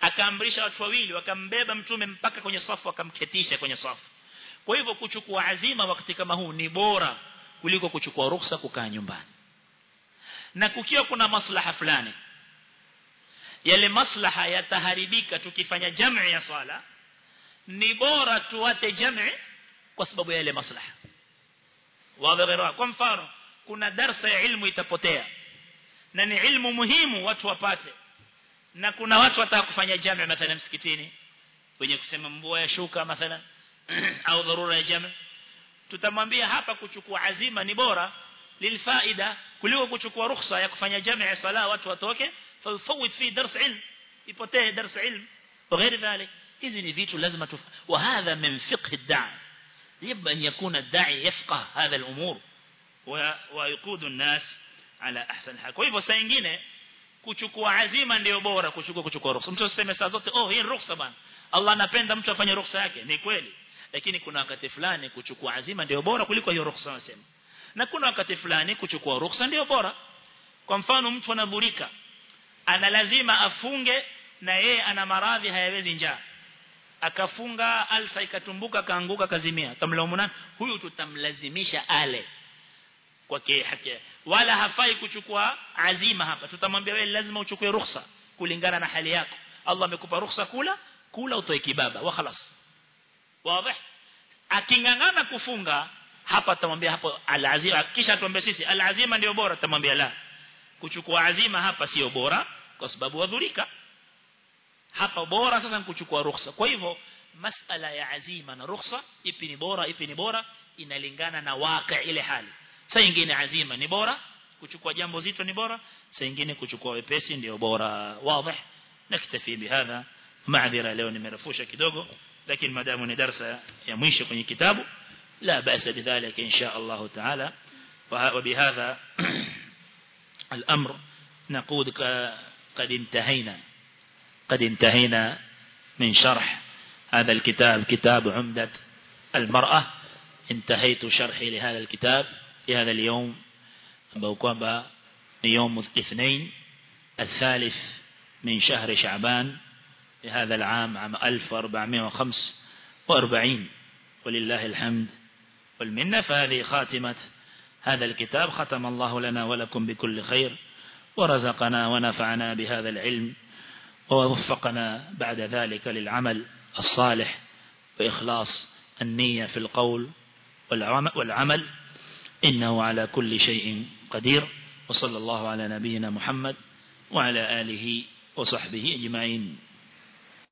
Akaamrisha watu wawili wakambeba mtume mpaka kwenye safu akamketisha kwenye safu kwa hivyo kuchukua azima wakati kama huu ni bora kuliko kuchukua ruhusa kukaa nyumbani. Na kukiwa kuna maslaha fulani yale maslaha yataharibika tukifanya jam'i ya swala ni bora tuwate jam'i kwa sababu ya yale maslaha. Wawerewa kwa mfano kuna darsa ya ilmu itapotea na ni ilmu muhimu watu wapate na kuna watu wataka kufanya jamii mathalan msikitini wenye kusema mbua ya shuka mathalan au dharura ya jamii tutamwambia hapa kuchukua azima ni bora lilfaida kuliko kuchukua ruhusa ya kufanya jamii ya sala watu watoke فيفوت فيه درس علم يفوته درس علم. وغير ذلك إذن فيتو لازم تف... وهذا من فقه الدعم يبقى أن يكون الداعي يفقه هذا الأمور. ويقود الناس على أحسن حال. ويبقى سينجينة كتكو عزيما ليبورة كتكو كتكو رخصة. متو السمسازات أوه هين رخصة بان. الله نبين دمتو فاني رخصة هكي نيكويلي lakini kuna wakati fulani kuchukua azima ndio bora kuliko hiyo ruhusa anasema na kuna wakati fulani kuchukua ruhusa ana lazima afunge na yeye ana maradhi hayawezi njaa akafunga alfa ikatumbuka kaanguka kazimia tamlaumu nani huyu tutamlazimisha ale kwa haki wala hafai kuchukua azima hapa tutamwambia wewe lazima uchukue ruhusa kulingana na hali yako Allah amekupa ruhusa kula kula utoe kibaba wa khalas wazi akingangana kufunga hapa tamwambia hapo alazima kisha tuambie sisi alazima ndio bora tamwambia la kuchukua azima hapa sio bora kwa sababu wadhurika hapa bora sasa kuchukua ruhusa kwa hivyo masala ya azima na ruhusa ipi ni bora ipi ni bora inalingana na waka ile hali saa nyingine azima ni bora kuchukua jambo zito ni bora saa nyingine kuchukua wepesi ndio bora wazi naktafi bihadha maadhira leo nimerefusha kidogo lakini madamu ni darasa ya mwisho kwenye kitabu la basa bidhalika insha Allah taala وبهذا الأمر. نقول قد انتهينا. قد انتهينا من شرح هذا الكتاب كتاب عمدة المرأة. انتهيت شرحي لهذا الكتاب. في هذا اليوم بوكوبا يوم الاثنين الثالث من شهر شعبان لهذا العام عام 1445 ولله الحمد والمنة. فهذه خاتمة هذا الكتاب ختم الله لنا ولكم بكل خير ورزقنا ونفعنا بهذا العلم ووفقنا بعد ذلك للعمل الصالح وإخلاص النية في القول والعمل. إنه على كل شيء قدير وصلى الله على نبينا محمد وعلى آله وصحبه أجمعين.